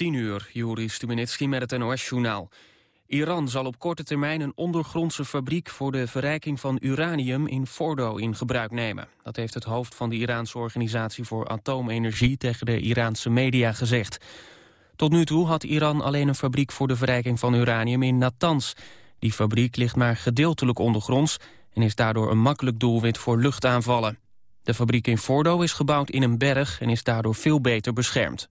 10 uur, Juri Stubenitski met het NOS-journaal. Iran zal op korte termijn een ondergrondse fabriek voor de verrijking van uranium in Fordo in gebruik nemen. Dat heeft het hoofd van de Iraanse Organisatie voor Atoomenergie tegen de Iraanse media gezegd. Tot nu toe had Iran alleen een fabriek voor de verrijking van uranium in Natanz. Die fabriek ligt maar gedeeltelijk ondergronds en is daardoor een makkelijk doelwit voor luchtaanvallen. De fabriek in Fordo is gebouwd in een berg en is daardoor veel beter beschermd.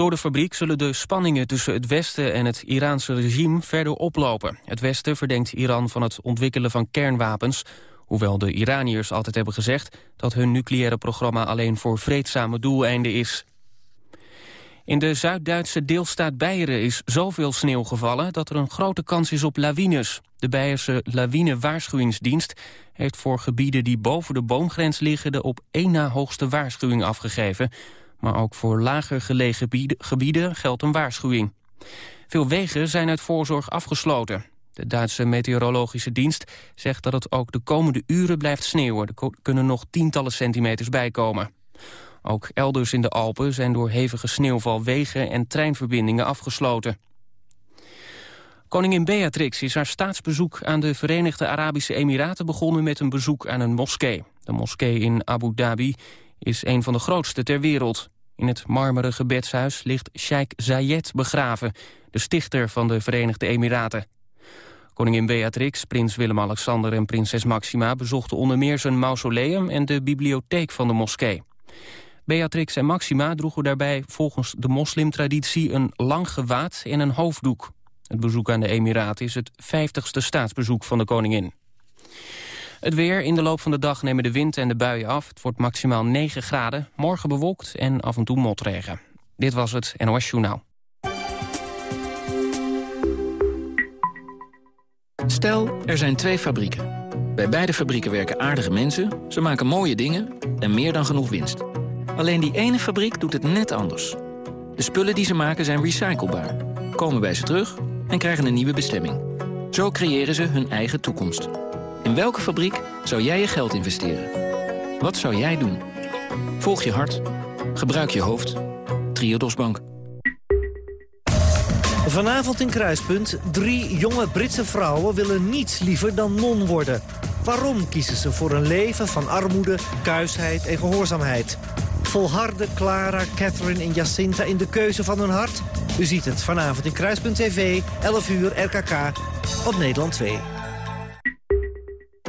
Door de fabriek zullen de spanningen tussen het Westen en het Iraanse regime verder oplopen. Het Westen verdenkt Iran van het ontwikkelen van kernwapens... hoewel de Iraniërs altijd hebben gezegd dat hun nucleaire programma alleen voor vreedzame doeleinden is. In de Zuid-Duitse deelstaat Beieren is zoveel sneeuw gevallen... dat er een grote kans is op lawines. De Beierse lawine-waarschuwingsdienst heeft voor gebieden die boven de boomgrens liggen... de op één na hoogste waarschuwing afgegeven. Maar ook voor lager gelegen gebieden geldt een waarschuwing. Veel wegen zijn uit voorzorg afgesloten. De Duitse meteorologische dienst zegt dat het ook de komende uren blijft sneeuwen. Er kunnen nog tientallen centimeters bijkomen. Ook elders in de Alpen zijn door hevige sneeuwval wegen en treinverbindingen afgesloten. Koningin Beatrix is haar staatsbezoek aan de Verenigde Arabische Emiraten begonnen met een bezoek aan een moskee. De moskee in Abu Dhabi is een van de grootste ter wereld. In het marmeren gebedshuis ligt Sheikh Zayed begraven, de stichter van de Verenigde Emiraten. Koningin Beatrix, prins Willem-Alexander en prinses Maxima bezochten onder meer zijn mausoleum en de bibliotheek van de moskee. Beatrix en Maxima droegen daarbij volgens de moslimtraditie een lang gewaad en een hoofddoek. Het bezoek aan de Emiraten is het vijftigste staatsbezoek van de koningin. Het weer. In de loop van de dag nemen de wind en de buien af. Het wordt maximaal 9 graden. Morgen bewolkt en af en toe motregen. Dit was het NOS Journaal. Stel, er zijn twee fabrieken. Bij beide fabrieken werken aardige mensen. Ze maken mooie dingen en meer dan genoeg winst. Alleen die ene fabriek doet het net anders. De spullen die ze maken zijn recyclebaar, komen bij ze terug en krijgen een nieuwe bestemming. Zo creëren ze hun eigen toekomst. In welke fabriek zou jij je geld investeren? Wat zou jij doen? Volg je hart. Gebruik je hoofd. Triodos Bank. Vanavond in Kruispunt. Drie jonge Britse vrouwen willen niets liever dan non worden. Waarom kiezen ze voor een leven van armoede, kuisheid en gehoorzaamheid? Volharden Clara, Catherine en Jacinta in de keuze van hun hart? U ziet het vanavond in Kruispunt TV, 11 uur, RKK, op Nederland 2.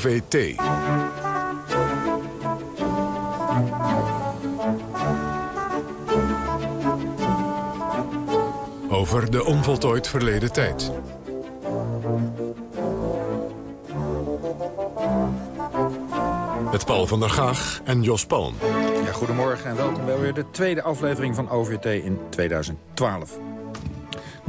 OVT. Over de onvoltooid verleden tijd. Met Paul van der Gaag en Jos Palm. Ja, goedemorgen en welkom bij weer de tweede aflevering van OVT in 2012.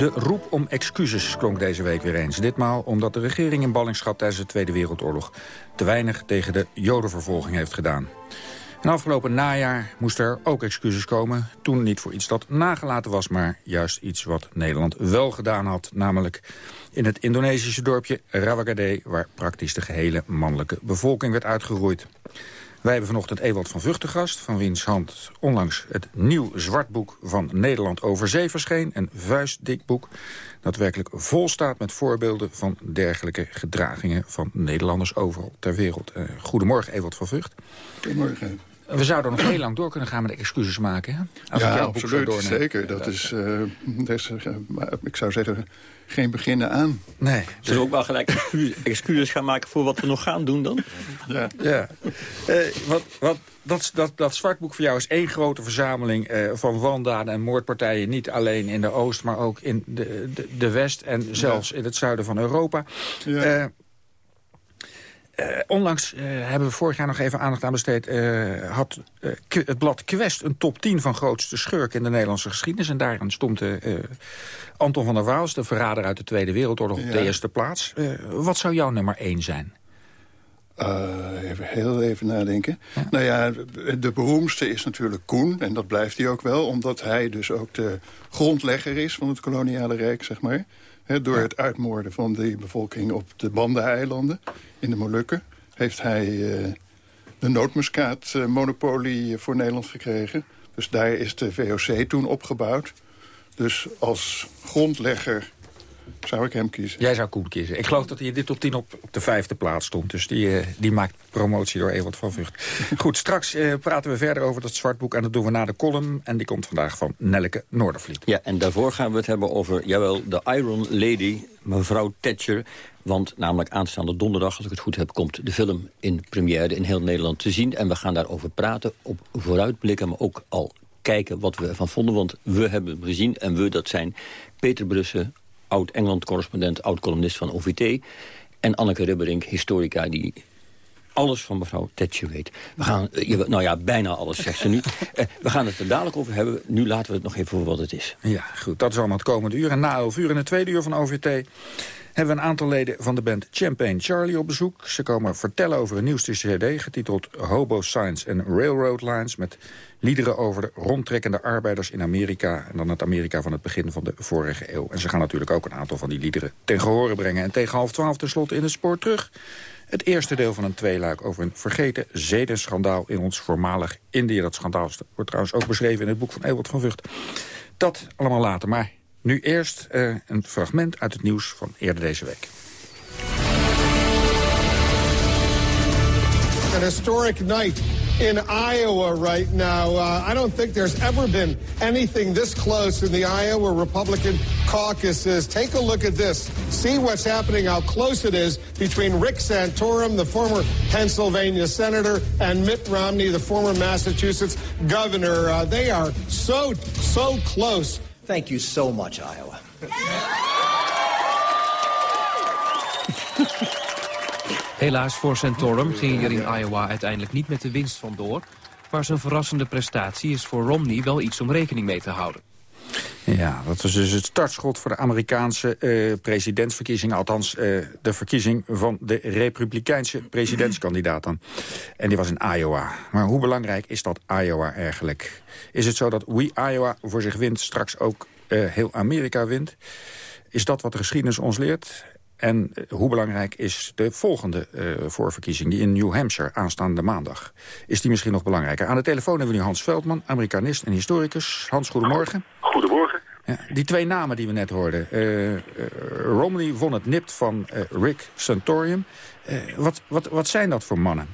De roep om excuses klonk deze week weer eens. Ditmaal omdat de regering in ballingschap tijdens de Tweede Wereldoorlog... te weinig tegen de jodenvervolging heeft gedaan. En afgelopen najaar moesten er ook excuses komen. Toen niet voor iets dat nagelaten was, maar juist iets wat Nederland wel gedaan had. Namelijk in het Indonesische dorpje Rawagade... waar praktisch de gehele mannelijke bevolking werd uitgeroeid. Wij hebben vanochtend Ewald van Vught gast... van wiens hand onlangs het nieuw zwartboek van Nederland over zee verscheen. Een vuistdik boek dat werkelijk vol staat met voorbeelden... van dergelijke gedragingen van Nederlanders overal ter wereld. Uh, goedemorgen, Ewald van Vught. Goedemorgen. We zouden nog heel lang door kunnen gaan met excuses maken, hè? Als ja, absoluut, zeker. Dat is, uh, ik zou zeggen, geen beginnen aan. Nee. Zullen we ook wel gelijk excuses gaan maken voor wat we nog gaan doen dan? Ja. ja. Uh, wat, wat, dat, dat, dat zwartboek voor jou is één grote verzameling uh, van wandaden en moordpartijen. Niet alleen in de Oost, maar ook in de, de, de West en zelfs in het zuiden van Europa. Ja. Uh, onlangs uh, hebben we vorig jaar nog even aandacht aan besteed... Uh, had het blad Quest een top 10 van grootste schurken in de Nederlandse geschiedenis. En daarin stond Anton van der Waals, de verrader uit de Tweede Wereldoorlog... op de eerste plaats. wat zou jouw nummer 1 zijn? even heel even nadenken. Nou ja, de beroemdste is natuurlijk Koen. En dat blijft hij ook wel. Omdat hij dus ook de grondlegger is van het koloniale rijk, zeg maar door het uitmoorden van die bevolking op de Bandeneilanden in de Molukken... heeft hij uh, de nootmuskaatmonopolie voor Nederland gekregen. Dus daar is de VOC toen opgebouwd. Dus als grondlegger zou ik hem kiezen. Jij zou Koen kiezen. Ik geloof dat hij in dit top 10 op, op de vijfde plaats stond. Dus die, uh, die maakt promotie door Ewald van Vught. Goed, straks uh, praten we verder over dat zwartboek. En dat doen we na de column. En die komt vandaag van Nelleke Noordervliet. Ja, en daarvoor gaan we het hebben over, jawel, de Iron Lady, mevrouw Thatcher. Want namelijk aanstaande donderdag, als ik het goed heb... komt de film in première in heel Nederland te zien. En we gaan daarover praten, op vooruitblikken... maar ook al kijken wat we ervan vonden. Want we hebben hem gezien en we, dat zijn Peter Brussen, oud-Engeland-correspondent, oud-columnist van OVT... en Anneke Ribberink, historica die alles van mevrouw Thatcher weet. We gaan, eh, nou ja, bijna alles, zegt ze nu. Eh, we gaan het er dadelijk over hebben. Nu laten we het nog even voor wat het is. Ja, goed. Dat is allemaal het komende uur. En na 11 uur in het tweede uur van OVT hebben we een aantal leden van de band Champagne Charlie op bezoek. Ze komen vertellen over een nieuwste cd getiteld Hobo Science and Railroad Lines... met liederen over de rondtrekkende arbeiders in Amerika... en dan het Amerika van het begin van de vorige eeuw. En ze gaan natuurlijk ook een aantal van die liederen ten gehore brengen. En tegen half twaalf tenslotte in het spoor terug... Het eerste deel van een tweeluik over een vergeten zedenschandaal in ons voormalig Indië. Dat schandaal wordt trouwens ook beschreven in het boek van Ewald van Vught. Dat allemaal later, maar nu eerst uh, een fragment uit het nieuws van eerder deze week. An historic night in Iowa right now. Uh, I don't think there's ever been anything this close in the Iowa Republican caucuses. Take a look at this. See what's happening, how close it is between Rick Santorum, the former Pennsylvania senator, and Mitt Romney, the former Massachusetts governor. Uh, they are so, so close. Thank you so much, Iowa. Helaas voor Santorum ging hier in Iowa uiteindelijk niet met de winst vandoor. Maar zijn verrassende prestatie is voor Romney wel iets om rekening mee te houden. Ja, dat was dus het startschot voor de Amerikaanse uh, presidentsverkiezingen. Althans, uh, de verkiezing van de republikeinse presidentskandidaat dan. En die was in Iowa. Maar hoe belangrijk is dat Iowa eigenlijk? Is het zo dat We Iowa voor zich wint straks ook uh, heel Amerika wint? Is dat wat de geschiedenis ons leert? En hoe belangrijk is de volgende uh, voorverkiezing, die in New Hampshire aanstaande maandag? Is die misschien nog belangrijker? Aan de telefoon hebben we nu Hans Veldman, Amerikanist en historicus. Hans, goedemorgen. Goedemorgen. Ja, die twee namen die we net hoorden. Uh, uh, Romney won het nipt van Rick Santorium. wat, wat, wat zijn dat voor mannen?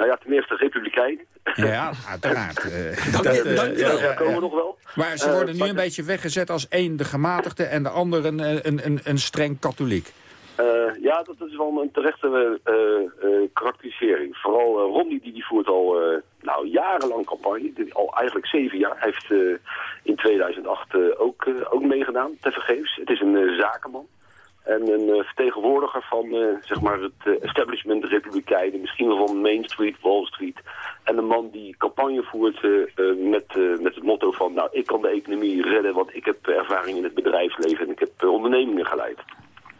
Nou ja, ten eerste republikein. Ja, uiteraard. dank, dat, dank je. Daar komen we nog wel. Maar ze worden nu een beetje weggezet als één de gematigde... en de ander een, een, een, een streng katholiek. Uh, ja, dat is wel een terechte uh, uh, karakterisering. Vooral Romney, die, die voert al nou, jarenlang campagne. Al eigenlijk zeven jaar. Hij heeft in 2008 ook, ook meegedaan, tevergeefs. Het is een zakenman. En een uh, vertegenwoordiger van uh, zeg maar het uh, establishment republikeinen, misschien wel van Main Street, Wall Street. En een man die campagne voert met, met het motto van, nou ik kan de economie redden, want ik heb ervaring in het bedrijfsleven en ik heb ondernemingen geleid.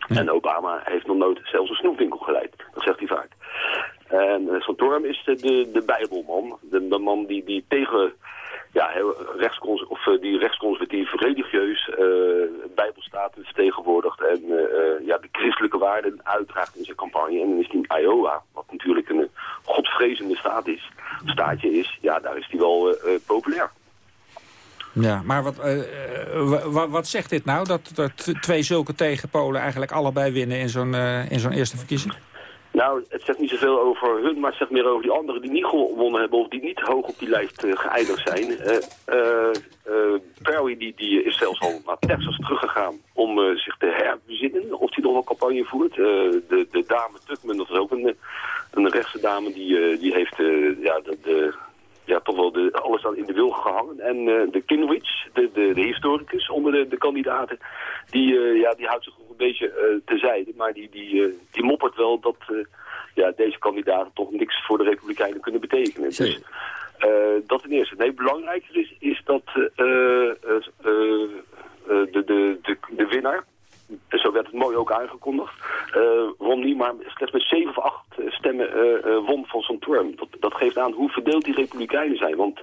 En Obama heeft nog nooit zelfs een snoepwinkel geleid, dat zegt hij vaak. En Santorum is de, de, de bijbelman, de, de man die, die tegen ja, rechtscons of, uh, die rechtsconservatief religieus uh, bijbelstaten vertegenwoordigt en uh, ja, de christelijke waarden uitdraagt in zijn campagne. En dan is hij in Iowa, wat natuurlijk een godvrezende staat is, staatje is, ja, daar is hij wel populair. Ja, maar wat, wat, wat zegt dit nou, dat, dat twee zulke tegenpolen eigenlijk allebei winnen in zo'n in zo'n eerste verkiezing? Nou, het zegt niet zoveel over hun, maar het zegt meer over die anderen die niet gewonnen hebben of die niet hoog op die lijst uh, geëindigd zijn. Uh, Perry die, die is zelfs al naar Texas teruggegaan om zich te herbezinnen of hij nog wel campagne voert. de, de dame Tuckman, dat is ook een, een rechtse dame, die, die heeft ja, de ja, toch wel de, alles aan in de wil gehangen. En uh, de Kinwich, de, de, de, historicus onder de, de kandidaten, die, uh, ja, die houdt zich een beetje uh, terzijde. Maar die, die, die moppert wel dat ja, deze kandidaten toch niks voor de Republikeinen kunnen betekenen. Dus dat ten eerste. Nee, belangrijker is, is dat de, de, de, de winnaar, zo werd het mooi ook aangekondigd, uh, Romney maar slechts met zeven of acht stemmen uh, won van zo'n term. Dat, dat, geeft aan hoe verdeeld die republikeinen zijn. Want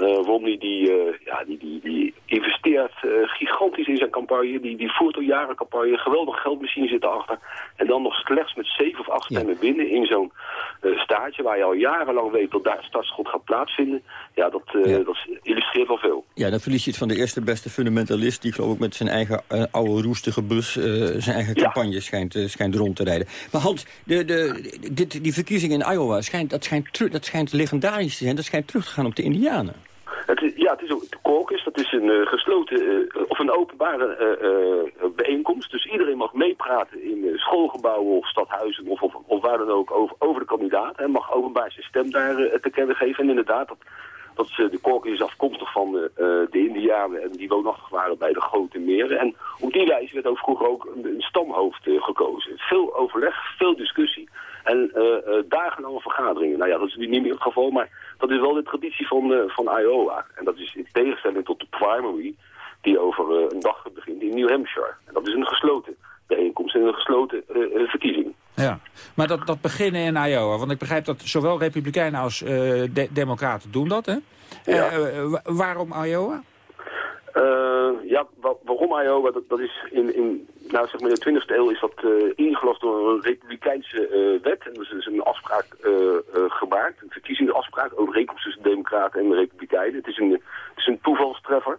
uh, Romney die, ja, die, die, die investeert gigantisch in zijn campagne. Die, die voert al jaren campagne. Geweldig geldmachine zit erachter. En dan nog slechts met zeven of acht stemmen winnen in zo'n staatje... waar je al jarenlang weet dat daar het startschot gaat plaatsvinden. Ja, dat, dat illustreert wel veel. Ja, dan verlies je het van de eerste beste fundamentalist... die geloof ik met zijn eigen oude roestige bus zijn eigen campagne schijnt, schijnt rond te rijden. Maar Hans, de, de, dit, die verkiezing in Iowa, schijnt, dat, schijnt dat schijnt legendarisch te zijn. Dat schijnt terug te gaan op de Indianen. Het ja, het is ook de caucus. Dat is een uh, gesloten uh, of een openbare uh, bijeenkomst. Dus iedereen mag meepraten in schoolgebouwen of stadhuizen of, of, waar dan ook over, over de kandidaat. En mag openbaar zijn stem daar te kennen geven. En inderdaad, dat, dat de caucus is afkomstig van de Indianen en die woonachtig waren bij de grote meren. En op die wijze werd ook vroeger ook een stamhoofd gekozen. Veel overleg, veel discussie. En uh, uh, dagenlange vergaderingen. Nou ja, dat is nu niet meer het geval, maar dat is wel de traditie van, uh, van Iowa. En dat is in tegenstelling tot de primary, die over een dag begint in New Hampshire. En dat is een gesloten bijeenkomst en een gesloten verkiezing. Ja, maar dat, dat beginnen in Iowa, want ik begrijp dat zowel republikeinen als de democraten doen dat, hè? Ja. waarom Iowa? Waarom Iowa? Dat, dat is in, in nou, zeg maar, de 20e eeuw is dat uh, ingelast door een republikeinse uh, wet. En er is dus een afspraak uh, gemaakt, een verkiezingsafspraak, overeenkomst tussen de democraten en de republikeinen. Het is een, het is een toevalstreffer.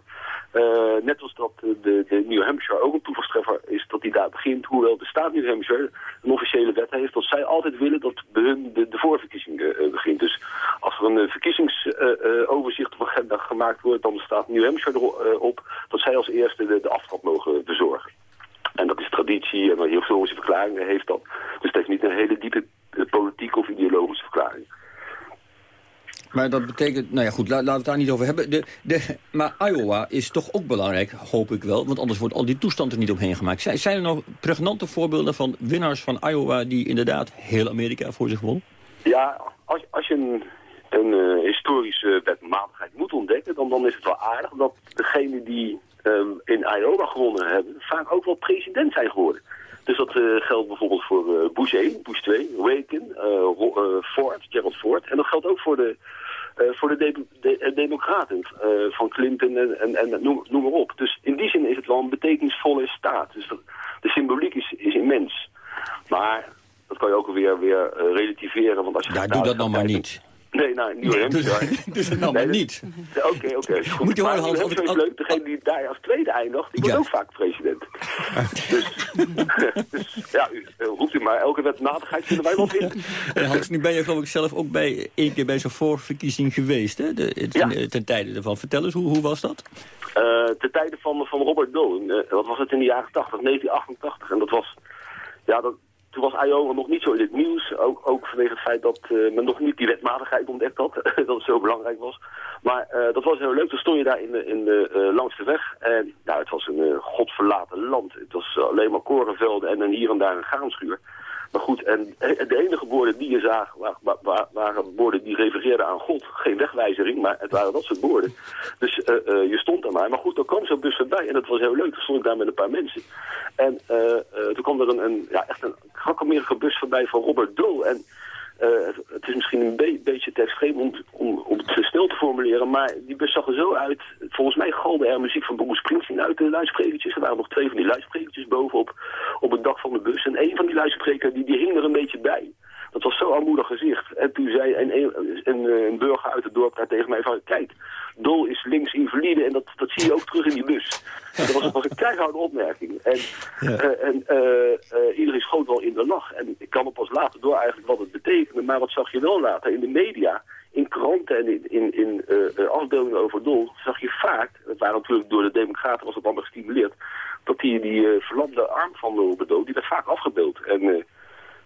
Net als dat de, de New Hampshire ook een toevalstreffer is dat die daar begint. Hoewel de staat New Hampshire een officiële wet heeft dat zij altijd willen dat de, de voorverkiezing begint. Dus als er een verkiezingsoverzicht op agenda gemaakt wordt, dan staat New Hampshire erop dat zij als eerste de, de aftrap mogen bezorgen. En dat is traditie en historische verklaringen heeft dat. Dus het heeft niet een hele diepe eh, politieke of ideologische verklaring. Maar dat betekent, nou ja goed, laten we het daar niet over hebben. De, de, maar Iowa is toch ook belangrijk, hoop ik wel. Want anders wordt al die toestand er niet omheen gemaakt. Zijn, zijn er nog pregnante voorbeelden van winnaars van Iowa... die inderdaad heel Amerika voor zich won? Ja, als, als je een, een uh, historische wetmatigheid moet ontdekken... Dan, is het wel aardig dat degene die um, in Iowa gewonnen hebben, vaak ook wel president zijn geworden. Dus dat uh, geldt bijvoorbeeld voor uh, Bush 1, Bush 2, Reagan, Ford, Gerald Ford. En dat geldt ook voor de, voor de, de, de democraten van Clinton en, en, en noem, noem, maar op. Dus in die zin is het wel een betekenisvolle staat. Dus de symboliek is, is immens. Maar dat kan je ook weer, weer relativeren. Want als je ja, doe dat nog maar niet. Nee, nou, New Hampshire. dus het nou maar niet. Oké, oké. Moet je horen, Hans, is leuk. Degene die daar als tweede eindigt, die wordt ook vaak president. dus, dus, ja, u, eh, roept u maar. Elke wetmatigheid kunnen wij wel vinden. Hans, nu ben je geloof ik zelf ook bij, één keer bij zo'n voorverkiezing geweest, hè? De, ten, ten, tijde ervan. Vertel eens, hoe, hoe was dat? Uh, ten tijde van, van Robert Dole. Uh, wat was het in de jaren 80, 1988. En dat was... Ja, dat, toen was Iowa nog niet zo in het nieuws. Ook, ook vanwege het feit dat uh, men nog niet die wetmatigheid ontdekt had. dat het zo belangrijk was. Maar uh, dat was heel leuk. Toen stond je daar in de, in de, uh, langs de weg. En nou, het was een godverlaten land. Het was alleen maar korenvelden en dan hier en daar een graanschuur. Maar goed, en de enige woorden die je zag waren, woorden die refereerden aan God. Geen wegwijzering, maar het waren dat soort woorden. Dus uh, uh, je stond daar maar. Maar goed, dan kwam zo'n bus voorbij en dat was heel leuk. Toen stond ik daar met een paar mensen. En toen kwam er een, een, ja, echt een bus voorbij van Robert Dole. En het, het, is misschien een be beetje te extreem om, om, om het snel te formuleren, maar die bus zag er zo uit. Volgens mij galde er muziek van Bruce Springsteen uit de luidsprekertjes. Er waren nog twee van die luidsprekertjes bovenop op het dak van de bus. En een van die luidsprekers die, die hing er een beetje bij. Dat was zo armoedig gezicht. En toen zei een, een, een, burger uit het dorp daar tegen mij van... Kijk, Dol is links invalide en dat, dat zie je ook terug in die bus. Dat was, was een keiharde opmerking. En, eh, en uh, iedereen schoot wel in de lach. En ik kan me pas later door eigenlijk wat het betekende. Maar wat zag je wel later in de media in kranten en in, in, in uh, afbeeldingen over Dol zag je vaak, het waren natuurlijk door de democraten was het allemaal gestimuleerd, dat die, die uh, verlamde arm van Bedoel, die werd vaak afgebeeld. En, uh,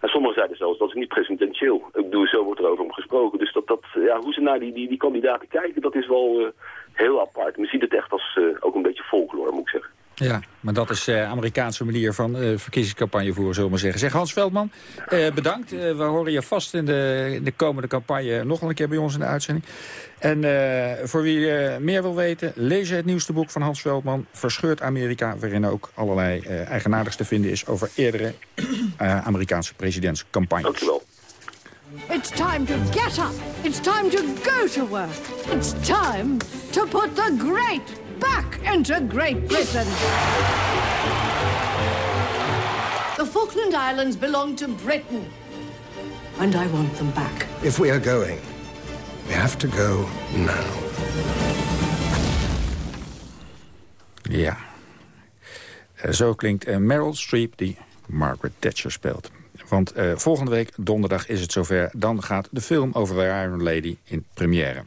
en sommigen zeiden zelfs, dat is niet presidentieel. Ik bedoel, zo wordt er over hem gesproken. Dus dat, dat, ja, hoe ze naar die, die, die kandidaten kijken, dat is wel heel apart. Men ziet het echt als ook een beetje folklore, moet ik zeggen. Ja, maar dat is de uh, Amerikaanse manier van uh, verkiezingscampagne voeren, zullen we maar zeggen. Zeg Hans Veldman, uh, bedankt. we horen je vast in de, in de komende campagne nog een keer bij ons in de uitzending. En voor wie meer wil weten, lees het nieuwste boek van Hans Veldman... Verscheurd Amerika, waarin ook allerlei eigenaardigs te vinden is... over eerdere Amerikaanse presidentscampagnes. Dankjewel. It's time to get up. It's time to go to work. It's time to put the great back into Great Britain. The Falkland Islands belong to Britain. And I want them back. If we are going, we have to go now. Ja. Uh, zo klinkt uh, Meryl Streep die Margaret Thatcher speelt. Want uh, volgende week, donderdag, is het zover. Dan gaat de film over The Iron Lady in première.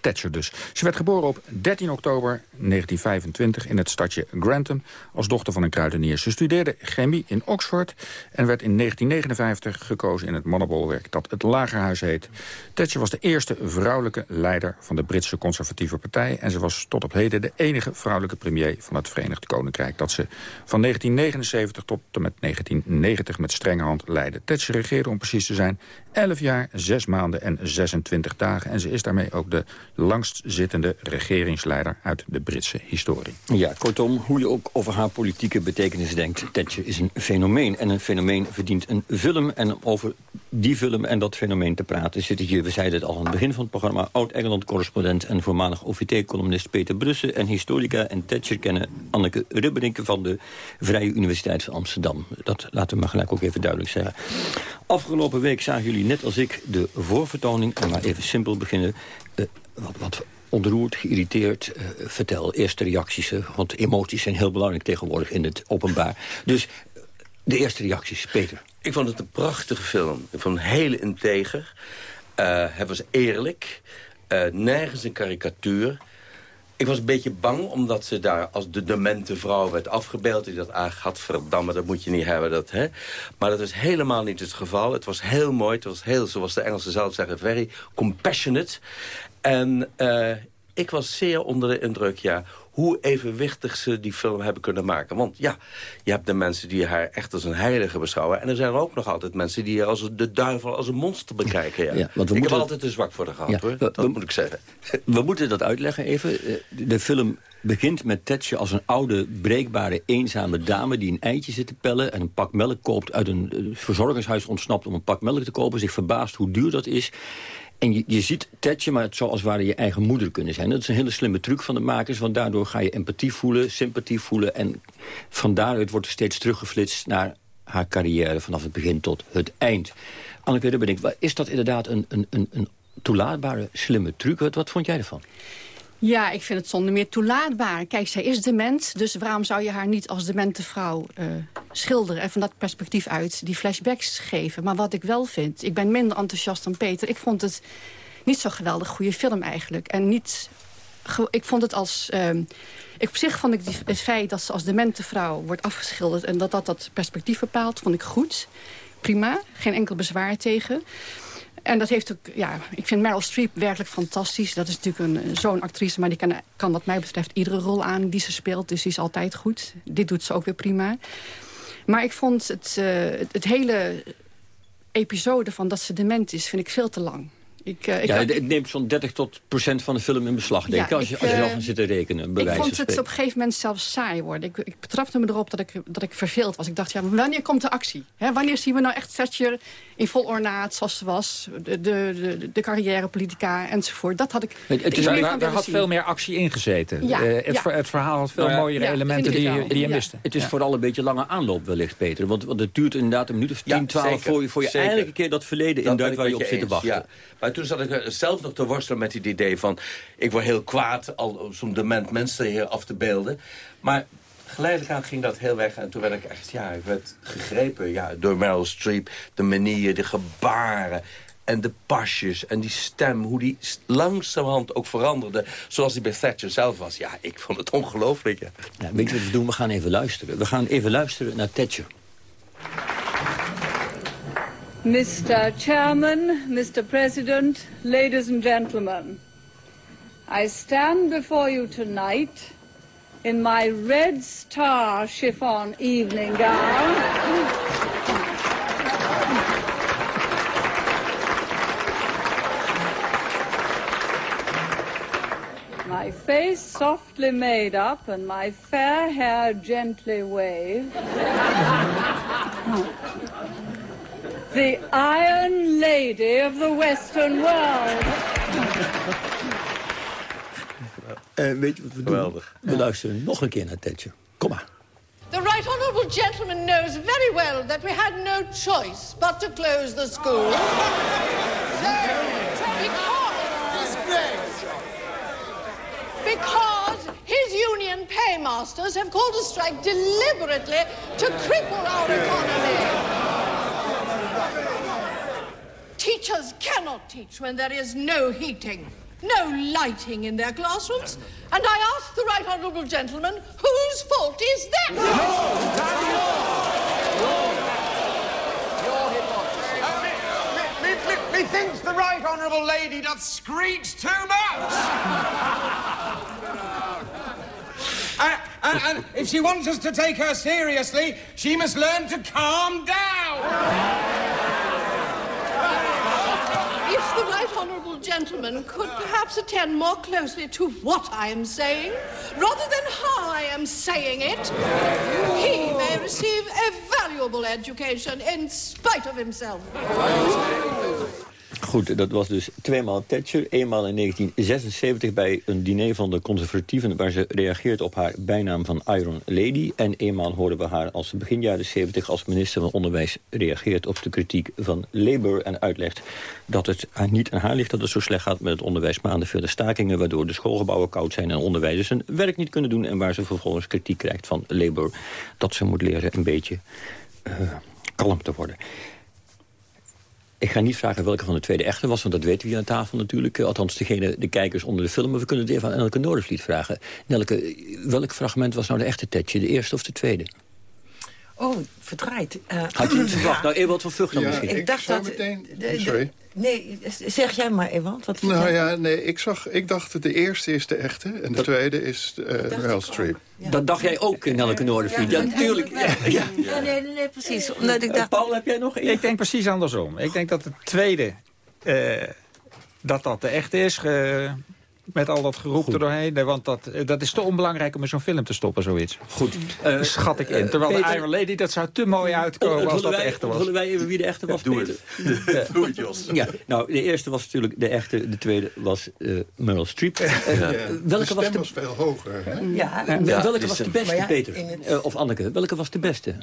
Thatcher dus. Ze werd geboren op 13 oktober 1925 in het stadje Grantham... als dochter van een kruidenier. Ze studeerde chemie in Oxford... en werd in 1959 gekozen in het mannenbolwerk dat het Lagerhuis heet. Thatcher was de eerste vrouwelijke leider van de Britse conservatieve partij... en ze was tot op heden de enige vrouwelijke premier van het Verenigd Koninkrijk... dat ze van 1979 tot en met 1990 met strenge hand leidde. Thatcher regeerde, om precies te zijn, 11 jaar, 6 maanden en 26 dagen... en ze is daarmee ook de langstzittende regeringsleider uit de Britse historie. Ja, kortom, hoe je ook over haar politieke betekenis denkt... Thatcher is een fenomeen en een fenomeen verdient een film. En over die film en dat fenomeen te praten zitten hier... we zeiden het al aan het begin van het programma... oud-Engeland-correspondent en voormalig OVT-columnist Peter Brussen... en historica en Thatcher kennen Anneke Rubberink van de Vrije Universiteit van Amsterdam. Dat laten we maar gelijk ook even duidelijk zeggen. Afgelopen week zagen jullie net als ik de voorvertoning... en maar even simpel beginnen... Uh, wat, wat ontroerd, geïrriteerd. Uh, vertel eerste reacties, want emoties zijn heel belangrijk tegenwoordig in het openbaar. Dus de eerste reacties, Peter. Ik vond het een prachtige film. Ik vond het heel integer. Uh, het was eerlijk. nergens een karikatuur. Ik was een beetje bang, omdat ze daar als de demente vrouw werd afgebeeld. Ik dacht, ah, gadverdamme, dat moet je niet hebben. Dat, hè? Maar dat was helemaal niet het geval. Het was heel mooi. Het was heel, zoals de Engelsen zelf zeggen, very compassionate. En uh, ik was zeer onder de indruk, ja, hoe evenwichtig ze die film hebben kunnen maken. Want ja, je hebt de mensen die haar echt als een heilige beschouwen. En er zijn er ook nog altijd mensen die haar als de duivel, als een monster bekijken. Ja. ja want we ik heb altijd te zwak voor de gehad, hoor. Dat moet ik zeggen. We moeten dat uitleggen even. Eh, de film begint met Thatcher als een oude, breekbare, eenzame dame... die een eitje zit te pellen en een pak melk koopt... uit een eh, verzorgingshuis ontsnapt om een pak melk te kopen... zich verbaast hoe duur dat is... En je, je ziet Tetje, maar het zou als het ware je eigen moeder kunnen zijn. Dat is een hele slimme truc van de makers, want daardoor ga je empathie voelen, sympathie voelen. En van daaruit wordt er steeds teruggeflitst naar haar carrière vanaf het begin tot het eind. Anneke Rubbenink, is dat inderdaad een, een, een, een toelaatbare, slimme truc? Wat, wat vond jij ervan? Ja, ik vind het zonder meer toelaatbaar. Kijk, zij is dement, dus waarom zou je haar niet als demente vrouw uh, schilderen... en van dat perspectief uit die flashbacks geven. Maar wat ik wel vind, ik ben minder enthousiast dan Peter... ik vond het niet zo geweldig goede film eigenlijk. En niet, ik vond het als... Ik, op zich vond ik die, het feit dat ze als demente vrouw wordt afgeschilderd... en dat dat dat perspectief bepaalt, vond ik goed. Prima, geen enkel bezwaar tegen... En dat heeft ook, ja, ik vind Meryl Streep werkelijk fantastisch. Dat is natuurlijk een, zo'n actrice, maar die kan, kan wat mij betreft iedere rol aan die ze speelt. Dus die is altijd goed. Dit doet ze ook weer prima. Maar ik vond het, uh, het hele episode van dat ze dement is, vind ik veel te lang. Ik, uh, ik ja, het neemt zo'n 30 tot procent van de film in beslag, denk ik, als, je, als je wel gaat zitten rekenen. Ik vond het op een gegeven moment zelfs saai worden. Ik, ik betrapte me erop dat ik, dat ik verveeld was. Ik dacht, ja, wanneer komt de actie? wanneer zien we nou echt Thatcher in vol ornaat zoals ze was? De, de, de, de carrièrepolitica enzovoort. Dat had ik... Het, is, daar, daar had veel meer actie in gezeten. Ja, uh, het, het, verhaal had veel nou mooiere elementen die, die je miste. Het is vooral een beetje lange aanloop wellicht, Peter. Want, want het duurt inderdaad een minuut of 10, 12 voor je, voor je eigenlijk een keer dat verleden induikt waar je op zit te wachten. Maar toen zat ik zelf nog te worstelen met het idee van... ik word heel kwaad al zo'n dement mensen hier af te beelden. Maar geleidelijk aan ging dat heel weg. En toen werd ik echt, ja, ik werd gegrepen ja, door Meryl Streep. De manier, de gebaren en de pasjes en die stem, hoe die langzamerhand ook veranderde... zoals die bij Thatcher zelf was. Ja, ik vond het ongelooflijk. Ja. Ja, weet je wat we doen? We gaan even luisteren. We gaan even luisteren naar Thatcher. Mr. Chairman, Mr. President, ladies and gentlemen. I stand before you tonight in my red star chiffon evening gown. my face softly made up and my fair hair gently waved. The Iron Lady of the Western world. En weet je wat we doen? Geweldig. We luisteren nog een keer naar Thatcher. Kom maar. The right honourable gentleman knows very well that we had no choice but to close the school. Because his union paymasters have called a strike deliberately to cripple our economy. Teachers cannot teach when there is no heating, no lighting in their classrooms. And I ask the right honourable gentleman, whose fault is that? No, Your hypocrisy. Methinks the right honourable lady doth screech too much. and, and if she wants us to take her seriously, she must learn to calm down. If the right honourable gentleman could perhaps attend more closely to what I am saying, rather than how I am saying it, he may receive a valuable education in spite of himself. Goed, dat was dus tweemaal Thatcher. Eenmaal in 1976 bij een diner van de conservatieven... waar ze reageert op haar bijnaam van Iron Lady. En eenmaal hoorden we haar als begin jaren 70 als minister van Onderwijs... reageert op de kritiek van Labour en uitlegt dat het niet aan haar ligt... dat het zo slecht gaat met het onderwijs. Maanden vele stakingen waardoor de schoolgebouwen koud zijn... en onderwijzers hun werk niet kunnen doen... en waar ze vervolgens kritiek krijgt van Labour... dat ze moet leren een beetje uh, kalm te worden. Ik ga niet vragen welke van de tweede echte was, want dat weten we hier aan tafel natuurlijk. Eh, althans, degene, de kijkers onder de film. Maar we kunnen het even aan Nelke Noordervliet vragen. Nelke, welk fragment was nou de echte Tetje? De eerste of de tweede? Oh, verdraaid. Uh, Had je het verwacht? Nou, Ewald van Vught dan Ja, misschien. ik dacht dat... Meteen... Sorry. Nee, zeg jij maar, Ewald. Wat Nou ja, nee, ik, zag, ik dacht dat de eerste is de echte en de tweede is uh, Meryl Streep. Dat dacht jij ook, Nelke Noordervliet. Ja, natuurlijk. Ja, ja. Ja, nee, nee, nee, precies. Omdat ik dacht... Paul, heb jij nog één? Ik denk precies andersom. Ik denk dat de tweede, eh, dat dat de echte is... ge- met al dat geroep Goed. er doorheen. Nee, Want dat, eh, dat is te onbelangrijk om in zo'n film te stoppen, zoiets. Goed. Eh, Schat ik in. eh, Terwijl de Iron Lady, dat zou te mooi uitkomen als dat de wij- echte was. onthullen wij even wie de echte was, Doe Peter? het. Doe het, Jos. Ja, nou, de eerste was natuurlijk de echte, de tweede was eh Meryl Streep. Ja. Welke de was stem de, was veel hoger. Hè? Ja, wel- Ja, welke was de beste, Peter? Eh, of Anneke, welke was de beste?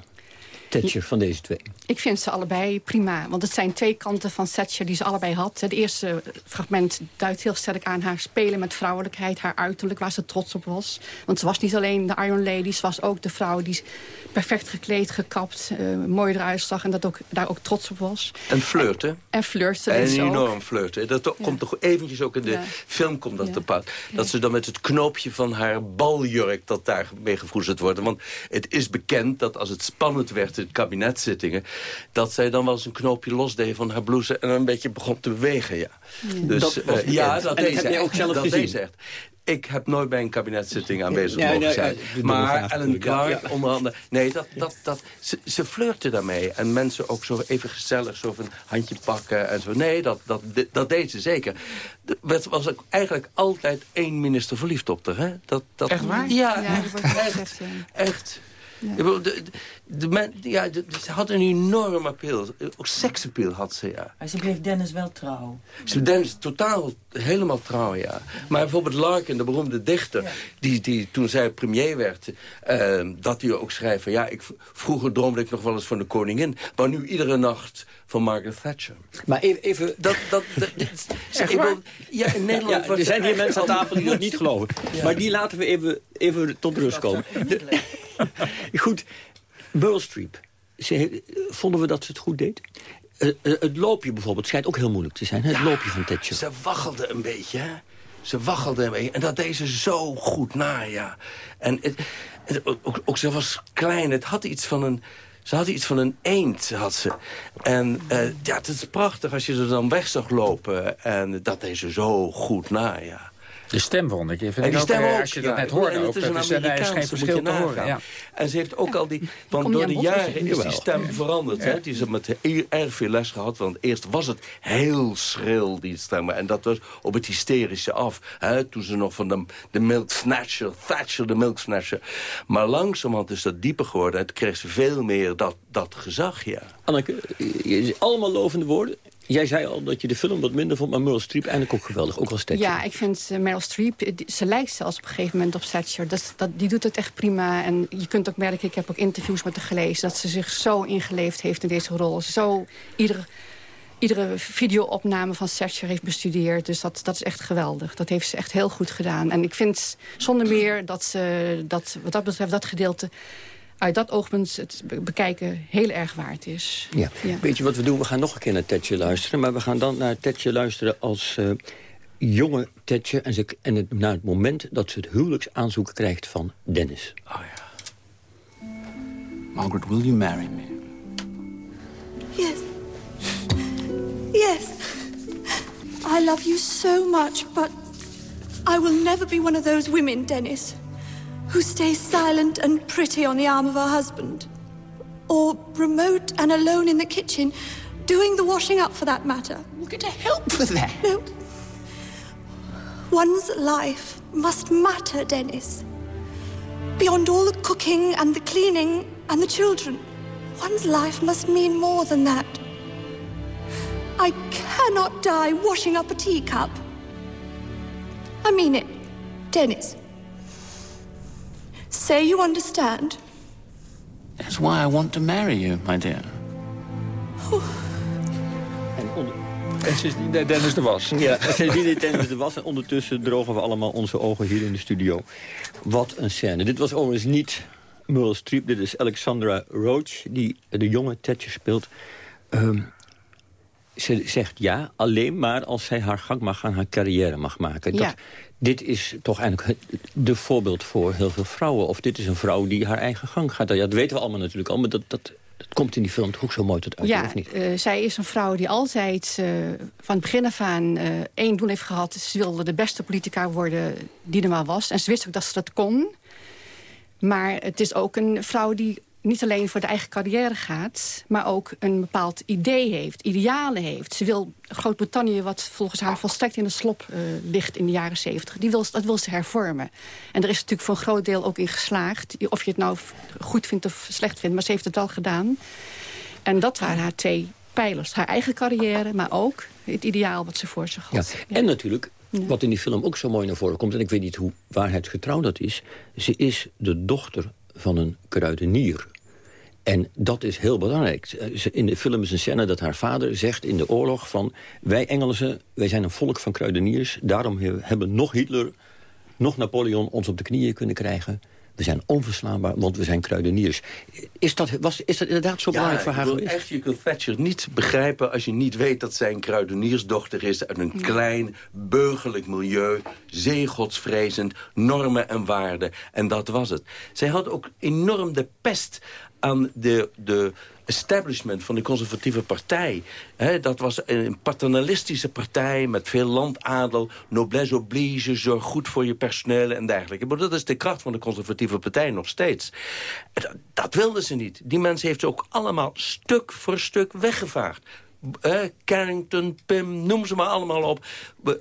Thatcher van deze twee. Ik vind ze allebei prima. Want het zijn twee kanten van Thatcher die ze allebei had. Het eerste fragment duidt heel sterk aan haar spelen met vrouwelijkheid. Haar uiterlijk, waar ze trots op was. Want ze was niet alleen de Iron Lady. Ze was ook de vrouw die perfect gekleed, gekapt, eh, mooi eruit zag. En dat ook, daar ook trots op was. En flirten. En flirten En ze ook. enorm flirten. Dat komt toch eventjes ook in de Ja. film komt dat Ja. te. Dat ze dan met het knoopje van haar baljurk dat daar mee gefroezeld wordt. Want het is bekend dat als het spannend werd in kabinetszittingen... dat zij dan wel eens een knoopje losdeed van haar blouse... en een beetje begon te bewegen, ja. Dus, Dat was eh, ja, dat dat deed heb ze jij ook zelf dat gezien. echt. Ik heb nooit bij een kabinetszitting aanwezig Ja, mogen zijn. ja, de maar Ellen Clark, onder andere... Nee, dat, dat, dat, ze, ze flirten daarmee. En mensen ook zo even gezellig zo van een handje pakken en zo. Nee, dat, dat, dat deed ze zeker. Er was ook eigenlijk altijd één minister verliefd op haar. Hè? Dat, dat, Echt waar? Ja, echt. Ja. de, de, de men, ja, de- ze had een enorme appeal. Ook seksappeal had ze, ja. Maar ze bleef Dennis wel trouw. Ze Dennis totaal helemaal trouw, ja. Maar bijvoorbeeld Larkin, de beroemde dichter... Die, die toen zij premier werd... eh, dat hij ook schrijft van... ja, ik, vroeger droomde ik nog wel eens van de koningin... maar nu iedere nacht van Margaret Thatcher. Maar even... even... Dat, dat, Zeg ik maar. wil- ja, in Nederland Ja, er zijn hier mensen aan tafel die dat niet geloven. Ja. Maar die laten we even, even tot rust komen. De- goed, Meryl Streep. Ze vonden we dat ze het goed deed? Eh, eh, het loopje bijvoorbeeld schijnt ook heel moeilijk te zijn. hè? Het loopje van Thatcher. Ze waggelde een beetje, hè? Ze waggelde een beetje. En dat deed ze zo goed na, ja. En het, het- ook, ook ze was klein. Het had iets van een... Ze had iets van een eend, had ze. En eh, ja, het is prachtig als je ze dan weg zag lopen. En dat deed ze zo goed na, ja. De stem vond ik. Vind En die ook, stem eh, ook, Als je dat net hoorde ook. is Dat een is, eh, daar is geen verschil te horen. Ja. En ze heeft ook al die... Want door de jaren is die stem veranderd. Hè? Die ze met heel erg veel les gehad. Want eerst was het heel schril, die stem. En dat was op het hysterische af. Hè? Toen ze nog van de, de milk snatcher, Thatcher de milk snatcher. Maar langzamerhand is dat dieper geworden. En toen kreeg ze veel meer dat, dat gezag, ja. Anneke, je- allemaal lovende woorden. Jij zei al dat je de film wat minder vond, maar Meryl Streep eigenlijk ook geweldig. Ook als Thatcher. Ja, ik vind eh, Meryl Streep, eh, ze lijkt zelfs op een gegeven moment op Thatcher. Dat, dat, die doet het echt prima. En je kunt ook merken, ik heb ook interviews met haar gelezen... dat ze zich zo ingeleefd heeft in deze rol. Zo iedere, iedere videoopname van Thatcher heeft bestudeerd. Dus dat, dat is echt geweldig. Dat heeft ze echt heel goed gedaan. En ik vind zonder meer dat ze dat, wat dat betreft dat gedeelte... uit dat oogpunt het be- bekijken heel erg waard is. Ja. Weet je wat we doen? We gaan nog een keer naar Thatcher luisteren. Maar we gaan dan naar Thatcher luisteren als eh, jonge Thatcher. En, ze, en het, naar het moment dat ze het huwelijksaanzoek krijgt van Dennis. Margaret, will you marry me? Yes. Yes. I love you so much, but I will never be one of those women, Dennis, who stays silent and pretty on the arm of her husband. Or remote and alone in the kitchen, doing the washing up for that matter. We'll get to help with that. No. One's life must matter, Dennis. Beyond all the cooking and the cleaning and the children, one's life must mean more than that. I cannot die washing up a teacup. I mean it, Dennis. Say you understand. That's why I want to marry you, my dear. En sindsdien deed Dennis de was. Ja, sindsdien deed Dennis de was. En ondertussen drogen we allemaal onze ogen hier in de studio. Wat een scène. Dit was overigens niet Meryl Streep. Dit is Alexandra Roach, die de jonge Thatcher speelt. Ehm, ze zegt ja, alleen maar als zij haar gang mag gaan, haar carrière mag maken. Dat, Ja. Dit is toch eigenlijk het- de voorbeeld voor heel veel vrouwen. Of dit is een vrouw die haar eigen gang gaat. Ja, dat weten we allemaal natuurlijk al, maar dat, dat, dat komt in die film toch ook zo mooi tot uiting, Ja, of niet? eh, zij is een vrouw die altijd eh, van het begin af aan eh, één doel heeft gehad. Ze wilde de beste politica worden die er maar was. En ze wist ook dat ze dat kon. Maar het is ook een vrouw die niet alleen voor de eigen carrière gaat... maar ook een bepaald idee heeft, idealen heeft. Ze wil Groot-Brittannië, wat volgens haar volstrekt in de slop eh, ligt in de jaren zeventig... dat wil ze hervormen. En er is natuurlijk voor een groot deel ook in geslaagd. Of je het nou goed vindt of slecht vindt, maar ze heeft het wel gedaan. En dat waren haar twee pijlers. Haar eigen carrière, maar ook het ideaal wat ze voor zich Ja. had. En natuurlijk, wat in die film ook zo mooi naar voren komt... en ik weet niet hoe waarheidsgetrouw dat is... ze is de dochter van een kruidenier. En dat is heel belangrijk. Ze- In de film is een scène dat haar vader zegt in de oorlog van... wij Engelsen, wij zijn een volk van kruideniers... daarom he- hebben nog Hitler, nog Napoleon ons op de knieën kunnen krijgen... We zijn onverslaanbaar, want we zijn kruideniers. Is dat, was, is dat inderdaad zo belangrijk voor ik haar wil geweest? echt, je kunt Thatcher niet begrijpen als je niet weet dat zij een kruideniersdochter is uit een klein, burgerlijk milieu, zeegodsvrezend, normen en waarden. En dat was het. Zij had ook enorm de pest aan de, de establishment van de conservatieve partij. Dat was een paternalistische partij met veel landadel, noblesse oblige, zorg goed voor je personeel en dergelijke. Maar dat is de kracht van de conservatieve partij nog steeds. Dat, wilden ze niet. Die mensen heeft ze ook allemaal stuk voor stuk weggevaagd. Eh, Carrington, Pim, noem ze maar allemaal op.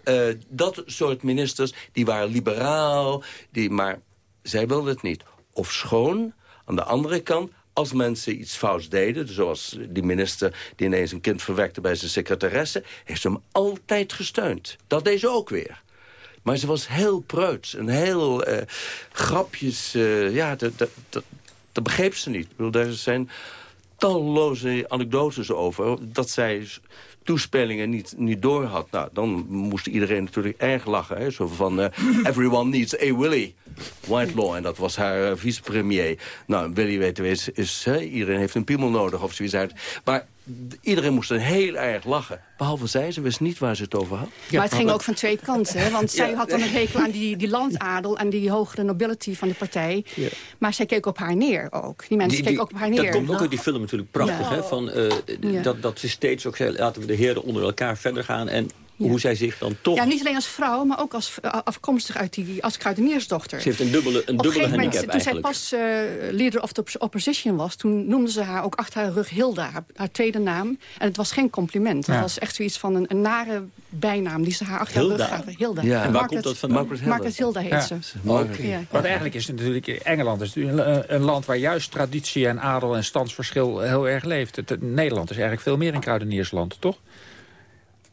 Eh, dat soort ministers, die waren liberaal, die, maar zij wilden het niet. Of schoon, Aan de andere kant, als mensen iets fouts deden... zoals die minister die ineens een kind verwekte bij zijn secretaresse... heeft ze hem altijd gesteund. Dat deed ze ook weer. Maar ze was heel preuts en heel uh, grapjes. Uh, ja, dat, dat, dat, begreep ze niet. Ik er zijn talloze anekdotes over... dat zij toespelingen niet, niet door had. Nou, dan moest iedereen natuurlijk erg lachen. Hè? Zo van, uh, everyone needs a Willy. Whitelaw, en dat was haar uh, vicepremier. Nou, Willy, weten we, is, is iedereen heeft een piemel nodig of zoiets uit. Maar iedereen moest er heel erg lachen. Behalve zij, ze wist niet waar ze het over had. maar het ging ook van twee kanten. Hè? Want zij had dan een hekel aan die, die landadel... en die hogere nobility van de partij. Ja. Maar zij keek op haar neer ook. Die mensen keken ook op haar neer. Dat komt ook uit die film natuurlijk prachtig. Hè? Van, uh, dat, dat ze steeds ook zei, laten we de heren onder elkaar verder gaan... en hoe zij zich dan toch... Ja, niet alleen als vrouw, maar ook als afkomstig uit die, als kruideniersdochter. Ze heeft een dubbele, een dubbele handicap moment, Toen zij pas uh, leader of the opposition was... toen noemden ze haar ook achter haar rug Hilda, haar, tweede naam. En het was geen compliment. Het was echt zoiets van een, een, nare bijnaam die ze haar achter haar rug gaven. Hilda. Ja. En waar komt dat van? Margaret Hilda. Margaret Hilda heet ze. Okay. Ja. Want eigenlijk is het natuurlijk... Engeland is natuurlijk een land waar juist traditie en adel en standsverschil heel erg leeft. Het, Nederland is eigenlijk veel meer een kruideniersland, toch?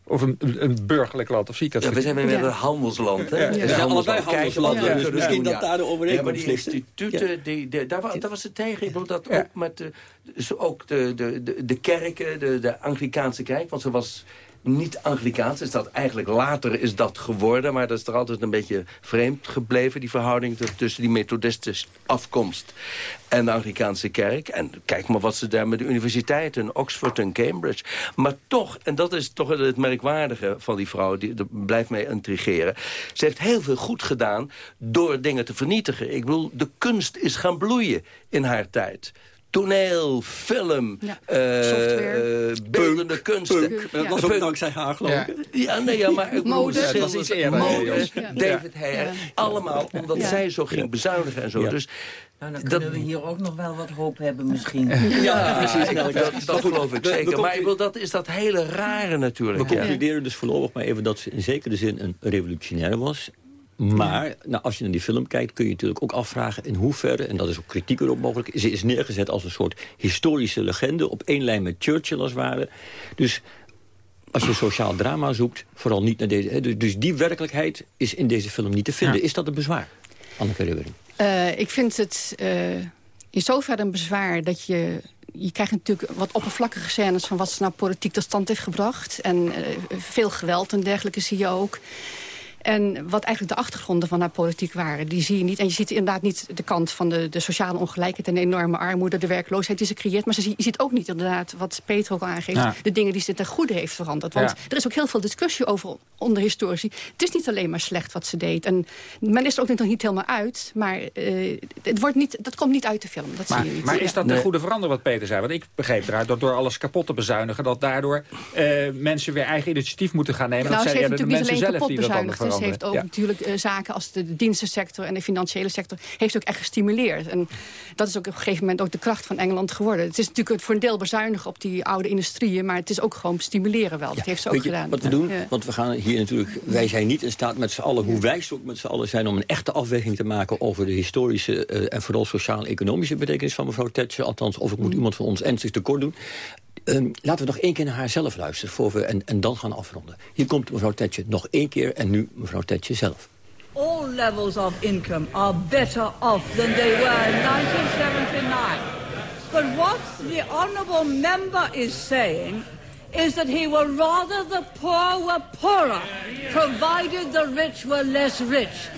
Of een, een burgerlijk land, of zie ik dat ja, We zijn weer een handelsland, hè? Ja. We zijn allebei handelsland, ja. dus misschien dat daar de overeenkomst ja, maar die instituten, die, die, daar, daar was het tegen. Ik bedoel dat ook met de, dus ook de, de, de, de kerken, de, de Anglikaanse kerk, want ze was niet Anglikaans. Is dat eigenlijk later is dat geworden. Maar dat is er altijd een beetje vreemd gebleven. Die verhouding tussen die methodistische afkomst en de Anglikaanse kerk. En kijk maar wat ze daar met de universiteiten, Oxford en Cambridge. Maar toch, en dat is toch het merkwaardige van die vrouw... die blijft mij intrigeren. Ze heeft heel veel goed gedaan door dingen te vernietigen. Ik bedoel, de kunst is gaan bloeien in haar tijd toneel, film, ja. uh, beeldende kunsten. Punk. Dat was ook dankzij haar, geloof ik. Ja, nee, ja, maar ik mode. Het was iets eerder. Mode, David Hare, allemaal omdat zij zo ging bezuinigen en zo. Dus nou, dan kunnen dat, we hier ook nog wel wat hoop hebben misschien. Ja, precies. dat, dat geloof ik zeker. Maar ik wil, dat is dat hele rare natuurlijk. We concluderen dus voorlopig maar even dat ze in zekere zin een revolutionaire was. Maar nou, als je naar die film kijkt kun je natuurlijk ook afvragen... in hoeverre, en dat is ook kritiek erop mogelijk... ze is neergezet als een soort historische legende... op één lijn met Churchill als ware. Dus als je sociaal drama zoekt, vooral niet naar deze... Dus, dus die werkelijkheid is in deze film niet te vinden. Is dat een bezwaar, Anneke Ribbering? Uh, ik vind het uh, in zoverre een bezwaar dat je je krijgt natuurlijk wat oppervlakkige scènes... van wat ze nou politiek tot stand heeft gebracht. En uh, veel geweld en dergelijke zie je ook. En wat eigenlijk de achtergronden van haar politiek waren, die zie je niet. En je ziet inderdaad niet de kant van de, de sociale ongelijkheid... en de enorme armoede, de werkloosheid die ze creëert. Maar je ziet ook niet inderdaad, wat Peter ook al aangeeft... de dingen die ze ten goede heeft veranderd. Want er is ook heel veel discussie over onder historici. Het is niet alleen maar slecht wat ze deed. En men is er ook nog niet helemaal uit. Maar uh, het wordt niet, dat komt niet uit de film. Dat maar, zie je niet. maar is dat de goede verander wat Peter zei? Want ik begreep eruit dat door alles kapot te bezuinigen... dat daardoor uh, mensen weer eigen initiatief moeten gaan nemen. Nou, dat zijn de mensen zelf die dat dan heeft ook natuurlijk uh, zaken als de, de, dienstensector en de financiële sector... heeft ook echt gestimuleerd. En dat is ook op een gegeven moment ook de kracht van Engeland geworden. Het is natuurlijk voor een deel bezuinigen op die oude industrieën... maar het is ook gewoon stimuleren wel. Dat heeft ze ook gedaan. Wat we doen, want we gaan hier natuurlijk... wij zijn niet in staat met z'n allen, hoe wij ook met z'n allen zijn... om een echte afweging te maken over de historische... Uh, en vooral sociaal-economische betekenis van mevrouw Thatcher. Althans, of ik moet mm. iemand van ons ernstig tekort doen. Um, laten we nog één keer naar haar zelf luisteren voor we, en, en dan gaan afronden. Hier komt mevrouw Thatcher nog één keer en nu mevrouw Thatcher zelf. All levels of income are better off than they were in 1979. But what the honourable member is saying is that he would rather the poor were poorer, provided the rich were less rich.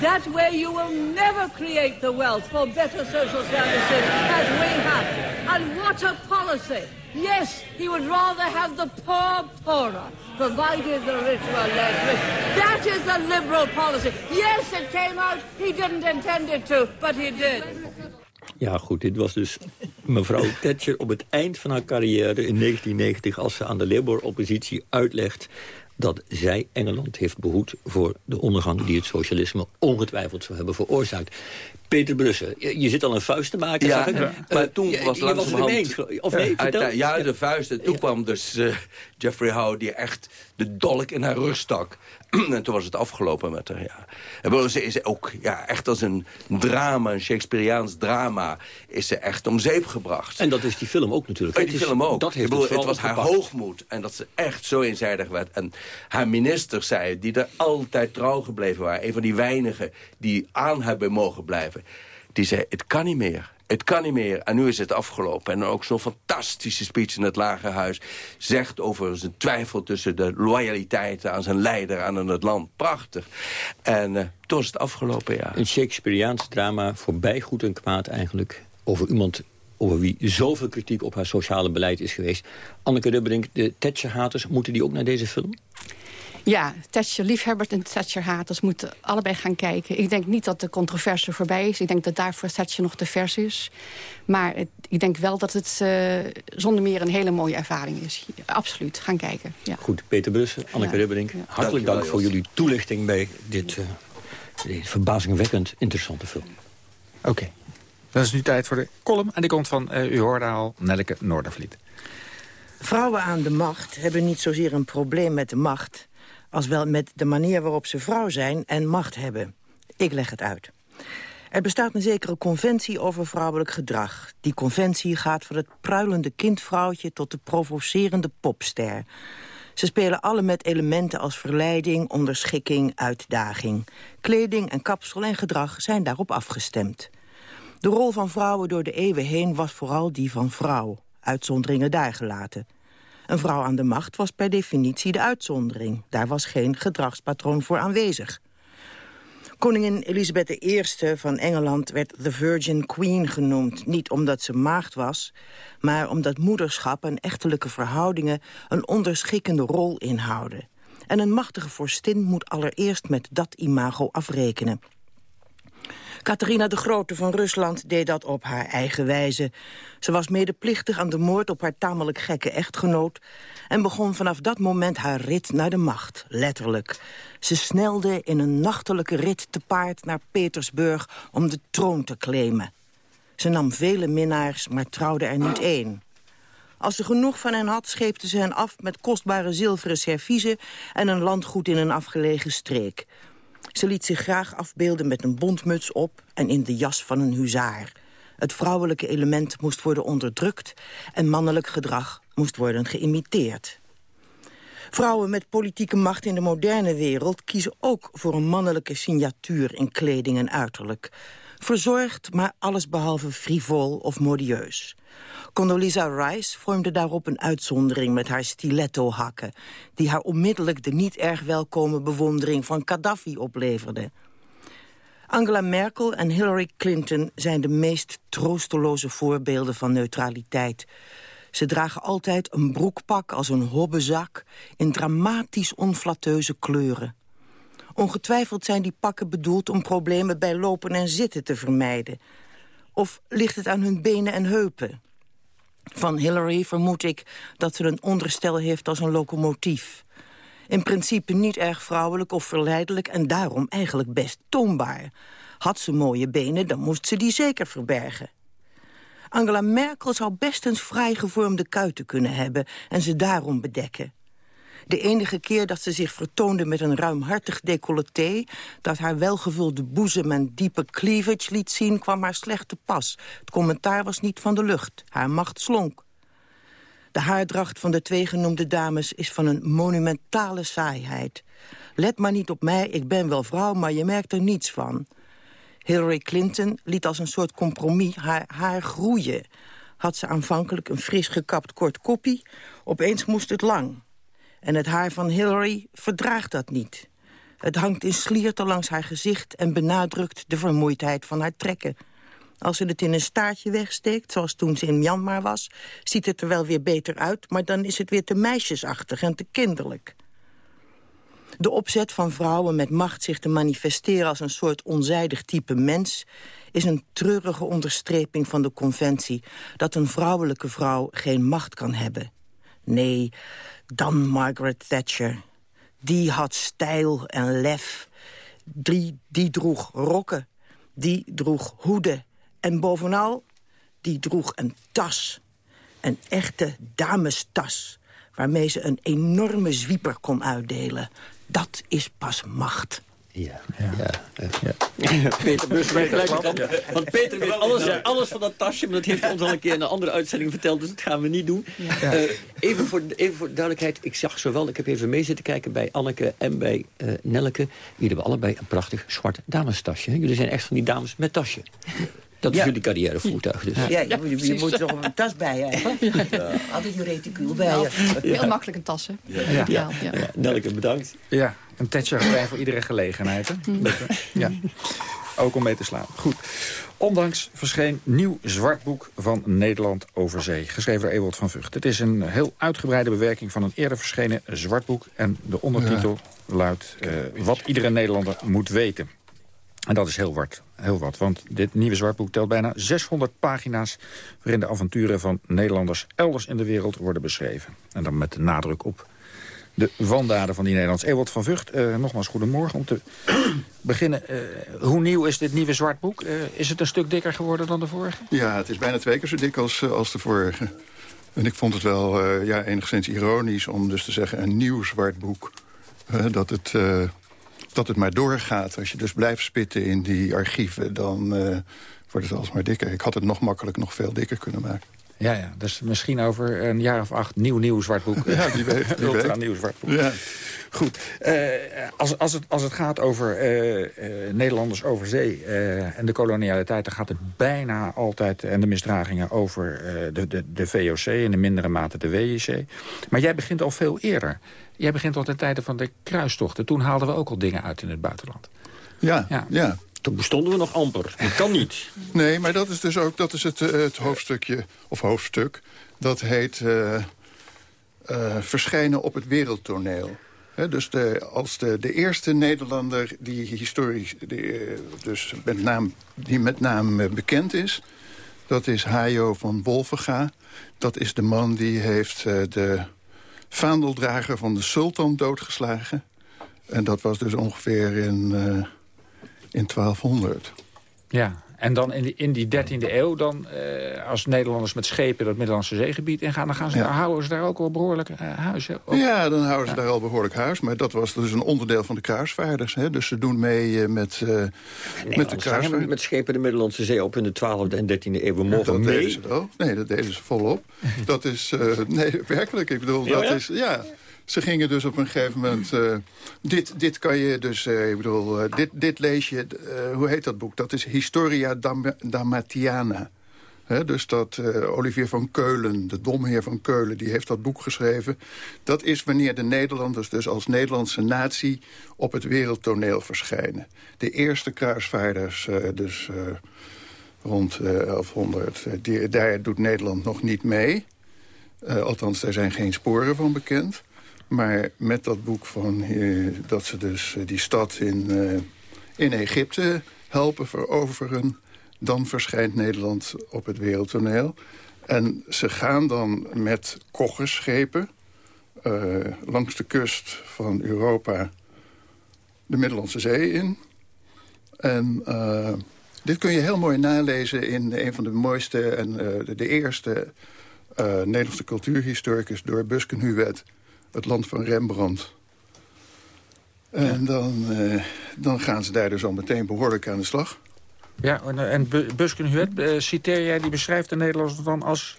That way you will never create the wealth for better social services as we have. And what a policy! Yes, he would rather have the poor poorer, provided the rich were less rich. That is the liberal policy. Yes, it came out. He didn't intend it to, but he did. Ja, goed, dit was dus mevrouw Thatcher op het eind van haar carrière in 1990... als ze aan de Labour-oppositie uitlegt dat zij Engeland heeft behoed voor de ondergang... die het socialisme ongetwijfeld zou hebben veroorzaakt. Peter Brussen, je, je zit al een vuist te maken, Ja, ja. Maar toen je- was je het langzamerhand... ineens, Of nee, Ja, Ja, de vuist. En toen kwam dus eh, Jeffrey Howe die echt de dolk in haar rug stak. en toen was het afgelopen met haar, ja. En ze is ook ja, echt als een drama, een Shakespeareaans drama... is ze echt om zeep gebracht. En dat is die film ook natuurlijk. Oh, Het die is- film ook. Dat heeft Ik bedoel, het was haar hoogmoed. En dat ze echt zo eenzijdig werd. En haar ministers zei, die er altijd trouw gebleven waren... een van die weinigen die aan hebben mogen blijven... die zei, het kan niet meer. Het kan niet meer. En nu is het afgelopen. En ook zo'n fantastische speech in het Lagerhuis... zegt over zijn twijfel tussen de loyaliteit aan zijn leider... en aan het land. Prachtig. En toen is het afgelopen, ja. Een Shakespeareaans drama voorbij goed en kwaad eigenlijk... over iemand over wie zoveel kritiek op haar sociale beleid is geweest. Anneke Rubberink, de Thatcher-haters, moeten die ook naar deze film? Ja, Thatcher-liefhebbers en Thatcher-haters moeten allebei gaan kijken. Ik denk niet dat de controverse voorbij is. Ik denk dat daarvoor Thatcher nog te vers is. Maar het- ik denk wel dat het eh, zonder meer een hele mooie ervaring is. Absoluut, gaan kijken. Ja. Goed, Peter Brussen, Anneke Ja. Rubberink, hartelijk dank voor jullie toelichting bij dit, eh, deze verbazingwekkend interessante film. Oké. Dan is nu tijd voor de column. En die komt van, eh, u hoorde al, Nelleke Noordervliet. Vrouwen aan de macht hebben niet zozeer een probleem met de macht... als wel met de manier waarop ze vrouw zijn en macht hebben. Ik leg het uit. Er bestaat een zekere conventie over vrouwelijk gedrag. Die conventie gaat van het pruilende kindvrouwtje tot de provocerende popster. Ze spelen alle met elementen als verleiding, onderschikking, uitdaging. Kleding en kapsel en gedrag zijn daarop afgestemd. De rol van vrouwen door de eeuwen heen was vooral die van vrouw. Uitzonderingen daar gelaten. Een vrouw aan de macht was per definitie de uitzondering. Daar was geen gedragspatroon voor aanwezig. Koningin Elisabeth I van Engeland werd the Virgin Queen genoemd. Niet omdat ze maagd was, maar omdat moederschap en echtelijke verhoudingen... een onderschikkende rol inhouden. En een machtige vorstin moet allereerst met dat imago afrekenen. Catharina de Grote van Rusland deed dat op haar eigen wijze. Ze was medeplichtig aan de moord op haar tamelijk gekke echtgenoot... en begon vanaf dat moment haar rit naar de macht, letterlijk. Ze snelde in een nachtelijke rit te paard naar Petersburg om de troon te claimen. Ze nam vele minnaars, maar trouwde er niet één. Als ze genoeg van hen had, scheepte ze hen af met kostbare zilveren serviezen... en een landgoed in een afgelegen streek. Ze liet zich graag afbeelden met een bontmuts op en in de jas van een huzaar. Het vrouwelijke element moest worden onderdrukt en mannelijk gedrag moest worden geïmiteerd. Vrouwen met politieke macht in de moderne wereld kiezen ook voor een mannelijke signatuur in kleding en uiterlijk. Verzorgd, maar allesbehalve frivol of modieus. Condoleezza Rice vormde daarop een uitzondering met haar stiletto-hakken... die haar onmiddellijk de niet erg welkome bewondering van Gaddafi opleverde. Angela Merkel en Hillary Clinton zijn de meest troosteloze voorbeelden van neutraliteit. Ze dragen altijd een broekpak als een hobbezak in dramatisch onflatteuze kleuren. Ongetwijfeld zijn die pakken bedoeld om problemen bij lopen en zitten te vermijden. Of ligt het aan hun benen en heupen? Van Hillary vermoed ik dat ze een onderstel heeft als een locomotief. In principe niet erg vrouwelijk of verleidelijk en daarom eigenlijk best toonbaar. Had ze mooie benen, dan moest ze die zeker verbergen. Angela Merkel zou best eens vrij gevormde kuiten kunnen hebben... en ze daarom bedekken. De enige keer dat ze zich vertoonde met een ruimhartig decolleté... dat haar welgevulde boezem en diepe cleavage liet zien... kwam haar slecht te pas. Het commentaar was niet van de lucht. Haar macht slonk. De haardracht van de twee genoemde dames is van een monumentale saaiheid. Let maar niet op mij, ik ben wel vrouw, maar je merkt er niets van. Hillary Clinton liet als een soort compromis haar haar groeien. Had ze aanvankelijk een fris gekapt kort koppie, opeens moest het lang. En het haar van Hillary verdraagt dat niet. Het hangt in slierten langs haar gezicht en benadrukt de vermoeidheid van haar trekken. Als ze het in een staartje wegsteekt, zoals toen ze in Myanmar was... ziet het er wel weer beter uit, maar dan is het weer te meisjesachtig en te kinderlijk. De opzet van vrouwen met macht zich te manifesteren als een soort onzijdig type mens... is een treurige onderstreping van de conventie... dat een vrouwelijke vrouw geen macht kan hebben. Nee, dan Margaret Thatcher. Die had stijl en lef. Die, die droeg rokken. die droeg hoeden. En bovenal, die droeg een tas. Een echte damestas. Waarmee ze een enorme zwieper kon uitdelen. Dat is pas macht. Ja, ja. ja. Peter Bus weet gelijk Want Peter weet alles, alles van dat tasje, maar dat heeft ons al een keer in een andere uitzending verteld, dus dat gaan we niet doen. Uh, even, voor, even voor duidelijkheid, ik zag zowel, ik heb even mee zitten kijken bij Anneke en bij uh, Nelleke. Jullie hebben allebei een prachtig zwart damestasje. Hè? Jullie zijn echt van die dames met tasje. Dat is jullie carrièrevoertuig dus. Ja, ja, je, je, je moet toch een tas bij. Ja. Altijd je reticule bij je. Heel makkelijk een tas, hè? Ja. Ja. Nelke, bedankt. Ja, een Thatcher voor iedere gelegenheid. Hè? Ja. Ook om mee te slaan. Goed. Ondanks verscheen nieuw zwartboek van Nederland over zee. Geschreven door Ewald van Vught. Het is een heel uitgebreide bewerking van een eerder verschenen zwartboek. En de ondertitel luidt uh, Wat iedere Nederlander moet weten. En dat is heel wat, heel wat, want dit nieuwe zwartboek telt bijna 600 pagina's... waarin de avonturen van Nederlanders elders in de wereld worden beschreven. En dan met de nadruk op de wandaden van die Nederlands. Ewald van Vught, uh, nogmaals goedemorgen. Om te beginnen, uh, hoe nieuw is dit nieuwe zwartboek? Uh, is het een stuk dikker geworden dan de vorige? Ja, het is bijna twee keer zo dik als, als de vorige. En ik vond het wel ja, enigszins ironisch om dus te zeggen... een nieuw zwartboek. dat het dat het maar doorgaat. Als je dus blijft spitten in die archieven, dan uh, wordt het alsmaar dikker. Ik had het nog makkelijk nog veel dikker kunnen maken. Ja, ja, dus misschien over een jaar of acht nieuw nieuw zwartboek. Ja, die weet. Die Ultra nieuw zwartboek. Ja. Goed. Uh, als, als, het, als het gaat over uh, uh, Nederlanders over zee en de kolonialiteit... dan gaat het bijna altijd, en de misdragingen, over de, de, de VOC... en in mindere mate de WIC. Maar jij begint al veel eerder. Jij begint al ten tijde van de kruistochten. Toen haalden we ook al dingen uit in het buitenland. Ja, ja. ja. Toen bestonden we nog amper. Dat kan niet. Nee, maar dat is dus ook dat is het, het hoofdstukje, of hoofdstuk... dat heet uh, verschijnen op het wereldtoneel. Dus de, als de, de eerste Nederlander die historisch, die, dus met naam, die met naam bekend is... dat is Hajo van Wolvenga. Dat is de man die heeft de vaandeldrager van de sultan doodgeslagen. En dat was dus ongeveer in, in 1200. Ja, en dan in die, in die 13e eeuw, dan, uh, als Nederlanders met schepen dat Middellandse zeegebied ingaan... dan gaan ze, ja. houden ze daar ook wel behoorlijk uh, huis. Hè? Ja, dan houden ze ja. daar al behoorlijk huis. Maar dat was dus een onderdeel van de kruisvaarders. Hè? Dus ze doen mee uh, met, met de kruisvaarders. Met schepen de Middellandse Zee op in de 12e en 13e eeuw. We mogen dat mee. deden ze wel. Nee, dat deden ze volop. dat is, nee, werkelijk. Ik bedoel, dat is, ja... Ze gingen dus op een gegeven moment... Uh, dit, dit kan je dus... Uh, ik bedoel, uh, dit, dit lees je... hoe heet dat boek? Dat is Historia Dam Damatiana. Dus dat Olivier van Keulen, de domheer van Keulen... die heeft dat boek geschreven. Dat is wanneer de Nederlanders dus als Nederlandse natie... op het wereldtoneel verschijnen. De eerste kruisvaarders, dus rond 1100... Die, daar doet Nederland nog niet mee... althans, daar zijn geen sporen van bekend... Maar met dat boek van uh, dat ze dus uh, die stad in, uh, in Egypte helpen veroveren... dan verschijnt Nederland op het wereldtoneel. En ze gaan dan met koggerschepen langs de kust van Europa de Middellandse Zee in. En dit kun je heel mooi nalezen in een van de mooiste en de, de, eerste Nederlandse cultuurhistoricus door Busken-Huwet het land van Rembrandt. En ja. dan, uh, dan gaan ze daar dus al meteen behoorlijk aan de slag. Ja, en, en Buskenhuet, uh, citeer jij, die beschrijft de Nederlanders dan als...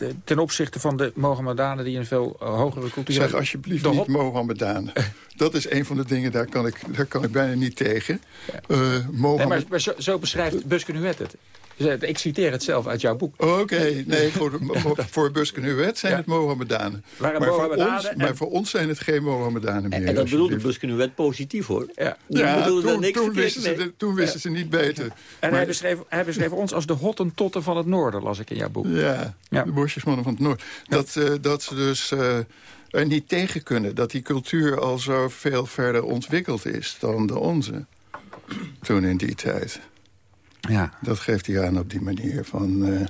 Uh, ten opzichte van de Mohammedanen die een veel hogere cultuur Zeg alsjeblieft niet Mohammedanen. Dat is een van de dingen, daar kan ik, daar kan ik bijna niet tegen. Ja. Mohammed... nee, maar, maar zo, zo beschrijft Buskenhuet het. Ik citeer het zelf uit jouw boek. Oké, okay, nee, voor, voor Buskenuwet zijn ja. het Mohammedanen. Maar, maar, voor ons, en... maar voor ons zijn het geen Mohammedanen meer. En, en dat bedoelde Buskenuwet positief, hoor. Ja, ja toen, niks toen, wisten ze, toen wisten ja. ze niet beter. En maar, hij, beschreef, hij beschreef ons als de hottentotten van het noorden, las ik in jouw boek. Ja, ja. de bosjesmannen van het noorden. Dat, uh, dat ze dus... Uh, er niet tegen kunnen dat die cultuur al zo veel verder ontwikkeld is dan de onze. Toen in die tijd. Ja. Dat geeft hij aan op die manier van uh,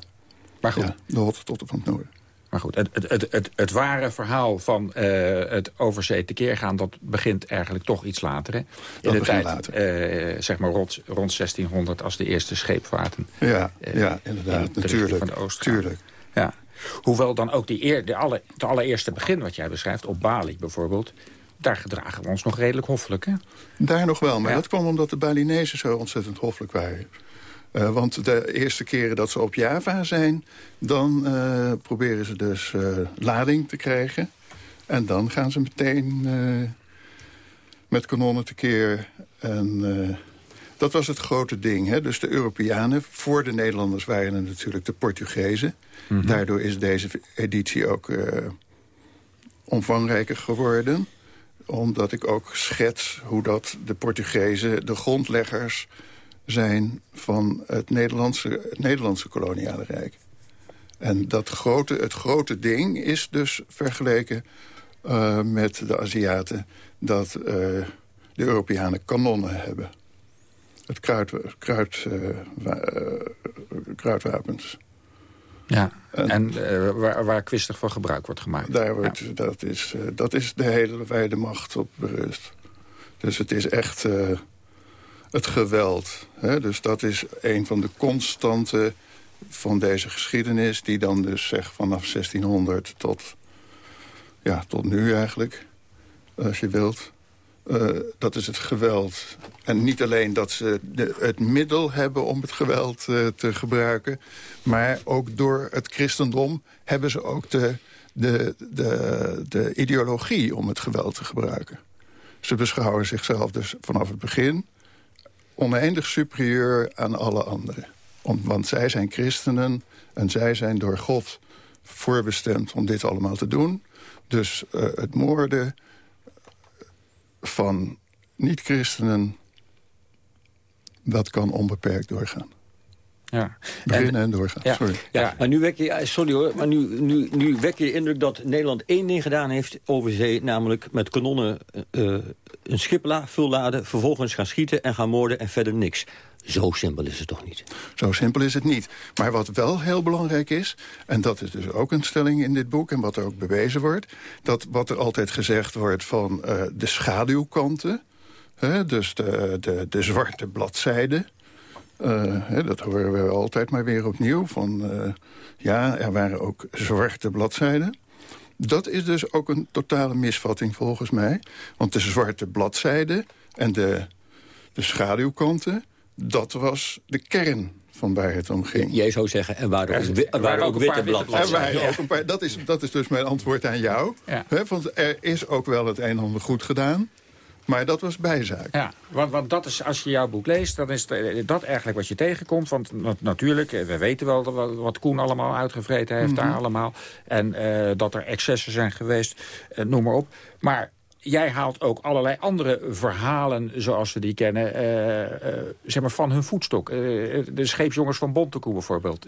maar goed. Ja, de hottentotten van het noorden. Maar goed, het, het, het, het, het ware verhaal van uh, het overzee tekeer gaan... dat begint eigenlijk toch iets later. Hè? In dat de tijd, later. Uh, zeg maar rond, rond 1600 als de eerste scheepvaarten. Ja, ja inderdaad, natuurlijk. Van de Oost tuurlijk. Ja. Hoewel dan ook die eer, de alle, het allereerste begin wat jij beschrijft, op Bali bijvoorbeeld... daar gedragen we ons nog redelijk hoffelijk, hè? Daar nog wel, maar ja. dat kwam omdat de Balinezen zo ontzettend hoffelijk waren. Uh, want de eerste keren dat ze op Java zijn... dan uh, proberen ze dus uh, lading te krijgen. En dan gaan ze meteen met kanonnen tekeer. En dat was het grote ding. Hè? Dus de Europeanen, voor de Nederlanders waren er natuurlijk de Portugezen. Mm -hmm. Daardoor is deze editie ook omvangrijker geworden. Omdat ik ook schets hoe dat de Portugezen, de grondleggers zijn van het Nederlandse, het Nederlandse koloniale rijk. En dat grote, het grote ding is dus vergeleken uh, met de Aziaten... dat uh, de Europeanen kanonnen hebben. Het kruid, kruid, uh, kruidwapens. Ja, en, en waar, waar kwistig van gebruik wordt gemaakt. Daar wordt, ja. dat, is, dat is de hele wijde macht op berust. Dus het is echt het geweld. Hè? Dus dat is een van de constanten van deze geschiedenis... die dan dus zeg vanaf 1600 tot, ja, tot nu eigenlijk, als je wilt... Uh, dat is het geweld. En niet alleen dat ze het middel hebben om het geweld uh, te gebruiken... maar ook door het christendom hebben ze ook de, de, de, de ideologie om het geweld te gebruiken. Ze beschouwen zichzelf dus vanaf het begin oneindig superieur aan alle anderen. Want zij zijn christenen en zij zijn door God voorbestemd om dit allemaal te doen. Dus uh, het moorden van niet-christenen, dat kan onbeperkt doorgaan. Ja. Beginnen en, en doorgaan, ja, sorry. Ja, maar nu wek je, sorry hoor, maar nu, nu, nu wek je de indruk dat Nederland één ding gedaan heeft over zee. Namelijk met kanonnen uh, een schip la, vulladen, vervolgens gaan schieten en gaan moorden en verder niks. Zo simpel is het toch niet? Zo simpel is het niet. Maar wat wel heel belangrijk is, en dat is dus ook een stelling in dit boek... en wat er ook bewezen wordt, dat wat er altijd gezegd wordt van uh, de schaduwkanten... Hè, dus de, de, de zwarte bladzijde... Uh, hè, dat horen we altijd maar weer opnieuw. Van, uh, ja, er waren ook zwarte bladzijden. Dat is dus ook een totale misvatting volgens mij. Want de zwarte bladzijde en de, de schaduwkanten... dat was de kern van waar het om ging. Jij zou zeggen, er waren ook, er waren ook witte bladbladzijden. Dat is, dat is dus mijn antwoord aan jou. Ja. Want er is ook wel het een en ander goed gedaan. Maar dat was bijzaak. Ja, want, want dat is, als je jouw boek leest, dan is dat eigenlijk wat je tegenkomt. Want natuurlijk, we weten wel wat, wat Koen allemaal uitgevreten heeft mm -hmm. daar allemaal. En uh, dat er excessen zijn geweest, uh, noem maar op. Maar jij haalt ook allerlei andere verhalen, zoals we die kennen, uh, zeg maar van hun voetstok. de scheepsjongens van Bontekoe bijvoorbeeld.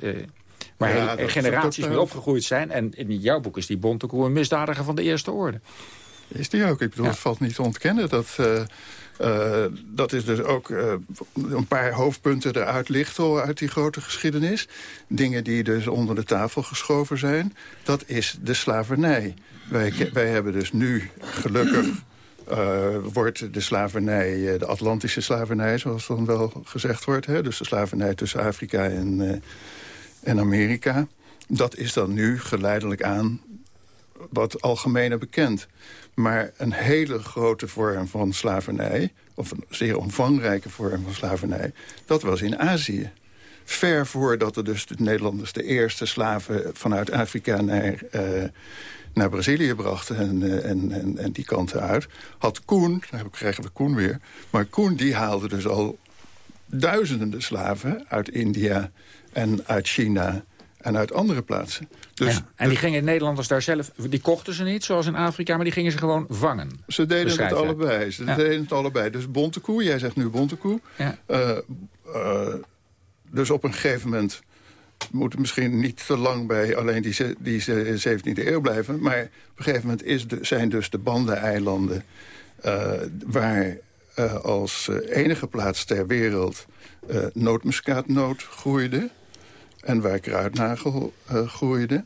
waar ja, hele, generaties mee opgegroeid zijn. En in jouw boek is die Bontekoe een misdadiger van de eerste orde. Is die ook. Ik bedoel, ja. het valt niet te ontkennen. Dat, uh, uh, dat is dus ook uh, een paar hoofdpunten eruit lichten uit die grote geschiedenis. Dingen die dus onder de tafel geschoven zijn. Dat is de slavernij. Wij, wij hebben dus nu gelukkig... wordt de slavernij, de Atlantische slavernij, zoals dan wel gezegd wordt. Hè? Dus de slavernij tussen Afrika en, en Amerika. Dat is dan nu geleidelijk aan wat algemener bekend. Maar een hele grote vorm van slavernij... of een zeer omvangrijke vorm van slavernij... dat was in Azië. Ver voordat er dus de Nederlanders de eerste slaven vanuit Afrika naar, uh, naar Brazilië brachten... En, uh, en, en, en, die kanten uit, had Koen, dan krijgen we Koen weer... maar Koen die haalde dus al duizenden slaven uit India en uit China en uit andere plaatsen. Dus ja, en die gingen Nederlanders daar zelf, die kochten ze niet zoals in Afrika, maar die gingen ze gewoon vangen. Ze deden het allebei. Ze ja. deden het allebei. Dus bontekoe, jij zegt nu bontekoe. Ja. Uh, uh, dus op een gegeven moment moet misschien niet te lang bij alleen die, die 17e eeuw blijven. Maar op een gegeven moment is de, zijn dus de Banda-eilanden... Uh, waar als enige plaats ter wereld nootmuskaatnoot groeide en waar kruidnagel uh, groeide.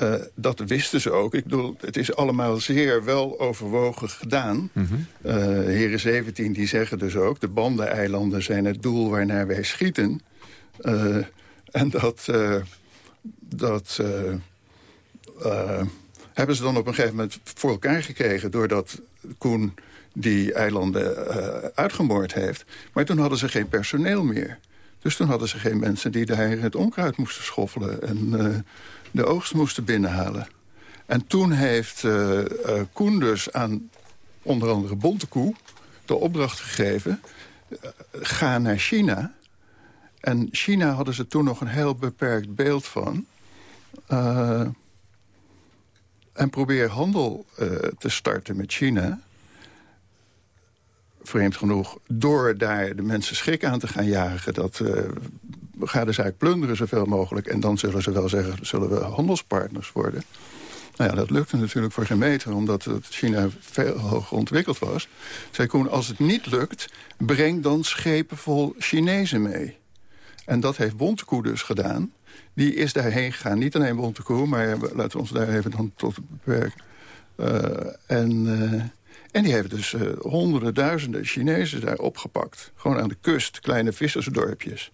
Uh, dat wisten ze ook. Ik bedoel, het is allemaal zeer wel overwogen gedaan. Mm -hmm. uh, heren 17 die zeggen dus ook... de bandeneilanden zijn het doel waarnaar wij schieten. Uh, en dat... dat hebben ze dan op een gegeven moment voor elkaar gekregen... doordat Koen die eilanden uitgemoord heeft. Maar toen hadden ze geen personeel meer. Dus toen hadden ze geen mensen die daar het onkruid moesten schoffelen... en de oogst moesten binnenhalen. En toen heeft uh, Koen dus aan onder andere Bontekoe de opdracht gegeven... Ga naar China. En China hadden ze toen nog een heel beperkt beeld van. en probeer handel te starten met China vreemd genoeg, door daar de mensen schrik aan te gaan jagen... dat uh, ga de zaak plunderen zoveel mogelijk... en dan zullen ze wel zeggen, zullen we handelspartners worden. Nou ja, dat lukte natuurlijk voor geen meter, omdat China veel hoger ontwikkeld was. Zij Koen, als het niet lukt, breng dan schepen vol Chinezen mee. En dat heeft Bontekoe dus gedaan. Die is daarheen gegaan, niet alleen Bontekoe, maar laten we ons daar even dan tot beperken. Uh, en... Uh, en die heeft dus uh, honderden, duizenden Chinezen daar opgepakt. Gewoon aan de kust, kleine vissersdorpjes.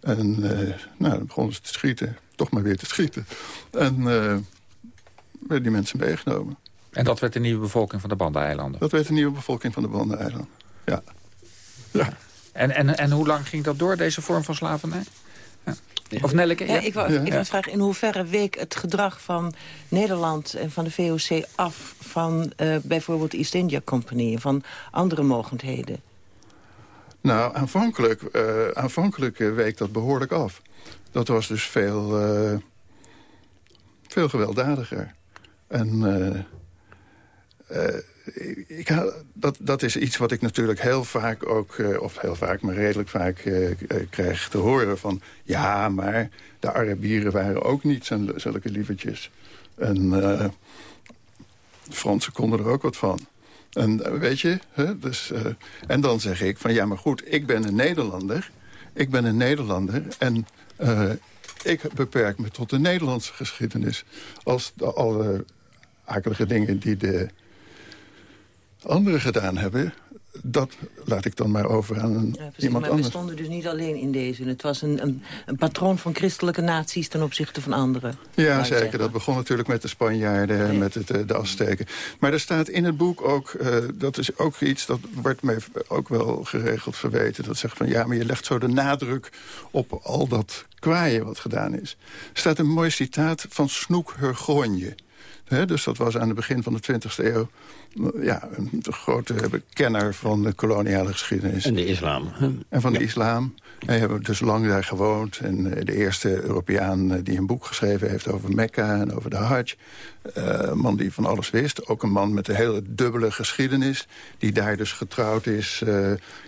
En uh, nou, dan begonnen ze te schieten. Toch maar weer te schieten. En uh, werden die mensen meegenomen. En dat werd de nieuwe bevolking van de Banda-eilanden? Dat werd de nieuwe bevolking van de Banda-eilanden, ja. ja. En, en, en hoe lang ging dat door, deze vorm van slavernij? Of Nelleke? Ja, ik wou ik ja. vragen, in hoeverre week het gedrag van Nederland en van de VOC af... van uh, bijvoorbeeld de East India Company en van andere mogendheden? Nou, aanvankelijk, uh, aanvankelijk week dat behoorlijk af. Dat was dus veel, uh, veel gewelddadiger. En ik, dat, dat is iets wat ik natuurlijk heel vaak ook... Uh, of heel vaak, maar redelijk vaak uh, krijg te horen van... ja, maar de Arabieren waren ook niet zulke lievertjes. En de Fransen konden er ook wat van. En weet je, hè, dus, en dan zeg ik van... ja, maar goed, ik ben een Nederlander. Ik ben een Nederlander en ik beperk me tot de Nederlandse geschiedenis. Als alle akelige dingen die de anderen gedaan hebben... dat laat ik dan maar over aan een, ja, iemand maar anders. we stonden dus niet alleen in deze. Het was een, een, een patroon van christelijke naties ten opzichte van anderen. Ja, zeker. Dat begon natuurlijk met de Spanjaarden en met het, de Azteken. Maar er staat in het boek ook... Uh, dat is ook iets, dat wordt mij ook wel geregeld verweten. Dat zegt van, ja, maar je legt zo de nadruk op al dat kwaaien wat gedaan is. Er staat een mooi citaat van Snoek Hurgonje. He, dus dat was aan het begin van de 20e eeuw ja, een grote kenner van de koloniale geschiedenis. En de islam. En van de islam. Hij heeft dus lang daar gewoond. En eh, de eerste Europeaan eh, die een boek geschreven heeft over Mekka en over de Hajj. Uh, een man die van alles wist. Ook een man met een hele dubbele geschiedenis. Die daar dus getrouwd is,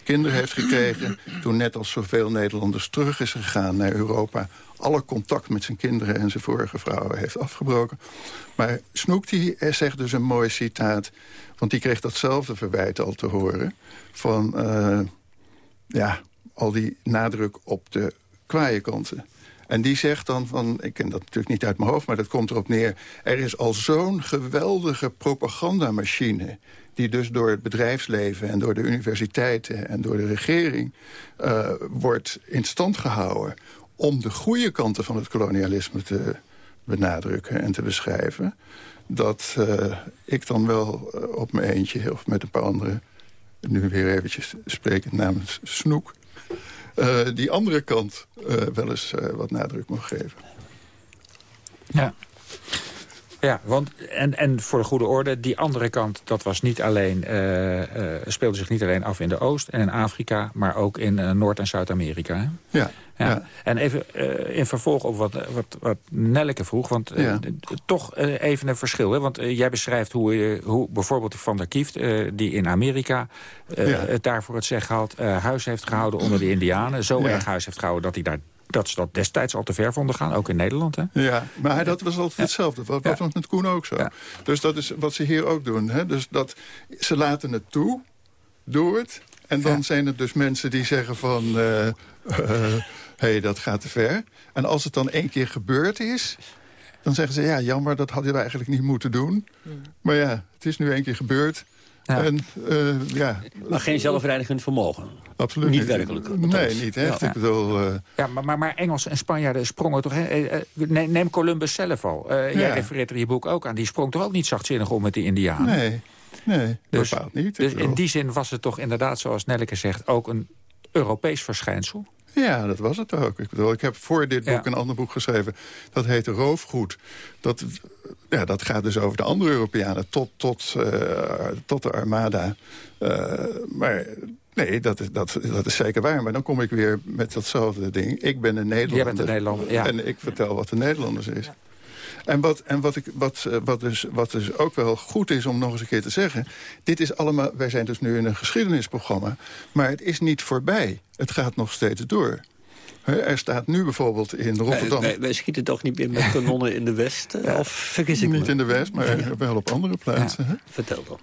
kinderen heeft gekregen. Toen net als zoveel Nederlanders terug is gegaan naar Europa alle contact met zijn kinderen en zijn vorige vrouwen heeft afgebroken. Maar Snoek die zegt dus een mooi citaat... want die kreeg datzelfde verwijt al te horen... van ja, al die nadruk op de kwaaie kanten. En die zegt dan van, ik ken dat natuurlijk niet uit mijn hoofd... maar dat komt erop neer, er is al zo'n geweldige propagandamachine... die dus door het bedrijfsleven en door de universiteiten... en door de regering uh, wordt in stand gehouden om de goede kanten van het kolonialisme te benadrukken en te beschrijven... dat uh, ik dan wel uh, op mijn eentje of met een paar anderen... nu weer eventjes sprekend namens Snoek... Uh, die andere kant wel eens wat nadruk mag geven. Ja. Ja, want en, en voor de goede orde, die andere kant, dat was niet alleen, uh, uh, speelde zich niet alleen af in de Oost en in Afrika, maar ook in uh, Noord- en Zuid-Amerika. Ja, ja. ja. En even in vervolg op wat, wat, wat Nelleke vroeg, want ja. toch even een verschil. Hè? Want jij beschrijft hoe, hoe bijvoorbeeld Van der Kieft, die in Amerika het daarvoor het zeggen had, huis heeft gehouden onder de Indianen. Zo erg huis heeft gehouden dat hij daar dat ze dat destijds al te ver vonden gaan, ook in Nederland. Hè? Ja, maar dat was altijd hetzelfde. Wat, wat was met Koen ook zo. Dus dat is wat ze hier ook doen. Hè? Dus dat, ze laten het toe, doe het. En dan zijn er dus mensen die zeggen van... Uh, uh, hey, dat gaat te ver. En als het dan één keer gebeurd is... Dan zeggen ze, ja, jammer, dat hadden we eigenlijk niet moeten doen. Maar ja, het is nu één keer gebeurd. En, eh, ja. Maar geen zelfreinigend vermogen. Absoluut niet. niet. werkelijk. Nee, niet echt. Ja. Ik bedoel... eh, Ja, maar, maar, maar Engelsen en Spanjaarden sprongen toch... Hè? eh, ne- Neem Columbus zelf al. Eh, Jij refereert er in je boek ook aan. Die sprong toch ook niet zachtzinnig om met die Indianen? nee, nee, Dus, bepaald niet. Dus bedoel- in die zin was het toch inderdaad, zoals Nelleke zegt... ook een Europees verschijnsel? Ja, dat was het ook. Ik bedoel, ik heb voor dit boek Ja. een ander boek geschreven. Dat heet Roofgoed. Dat, ja, dat gaat dus over de andere Europeanen tot, tot, eh, tot de Armada. Eh, maar nee, dat is, dat, dat is zeker waar. Maar dan kom ik weer met datzelfde ding. Ik ben een Nederlander. Jij bent een Nederlander, ja. En ik vertel wat de Nederlanders is. En, wat, en wat, ik, wat, eh, wat, dus, wat dus ook wel goed is om nog eens een keer te zeggen... dit is allemaal, wij zijn dus nu in een geschiedenisprogramma... maar het is niet voorbij. Het gaat nog steeds door. Hè, Er staat nu bijvoorbeeld in Rotterdam... Wij, wij schieten toch niet meer met kanonnen in de West? eh, Of vergis ik me? Niet in de West, maar wel op andere plaatsen. hè? Vertel dan.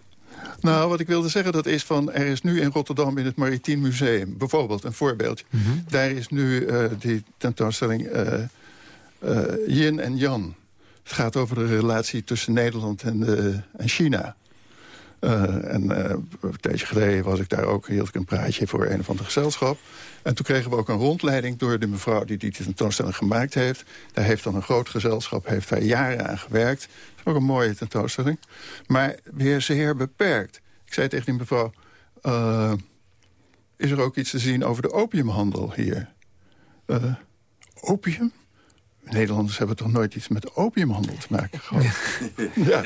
Nou, wat ik wilde zeggen, dat is van... er is nu in Rotterdam in het Maritiem Museum... bijvoorbeeld, een voorbeeldje. Daar is nu eh, die tentoonstelling eh, eh, Yin en Jan. Het gaat over de relatie tussen Nederland en, eh, en China. Eh, en eh, een tijdje geleden was ik daar ook, hield ik een praatje voor een of ander gezelschap. En toen kregen we ook een rondleiding door de mevrouw die die tentoonstelling gemaakt heeft. Daar heeft dan een groot gezelschap, heeft daar jaren aan gewerkt. Dat is ook een mooie tentoonstelling. Maar weer zeer beperkt. Ik zei tegen die mevrouw, is er ook iets te zien over de opiumhandel hier? Opium? Nederlanders hebben toch nooit iets met opiumhandel te maken gehad? ja.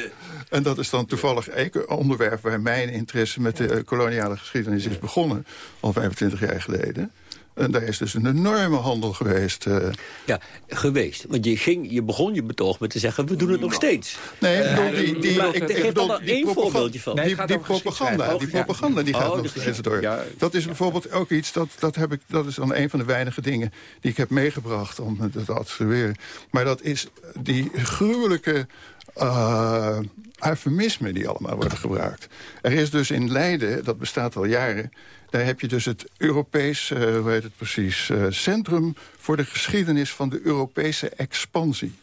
En dat is dan toevallig een onderwerp waar mijn interesse met de eh, koloniale geschiedenis is begonnen. Al 25 jaar geleden. En daar is dus een enorme handel geweest. eh. Ja, geweest. Want je, ging, je begon je betoog met te zeggen, we doen het nog steeds. Nee, ik bedoel, Eh, die, die, maar ik, ik geef bedoel, dan die één voorbeeldje van. Die, die propaganda, die propaganda die gaat Oh, nog steeds door. Ja. Dat is bijvoorbeeld ook iets, dat, dat, heb ik, dat is dan een van de weinige dingen... die ik heb meegebracht om het te attribueren. Maar dat is die gruwelijke eh eufemismen die allemaal worden gebruikt. Er is dus in Leiden, dat bestaat al jaren... daar heb je dus het Europees, eh, hoe heet het precies... eh, Centrum voor de Geschiedenis van de Europese Expansie.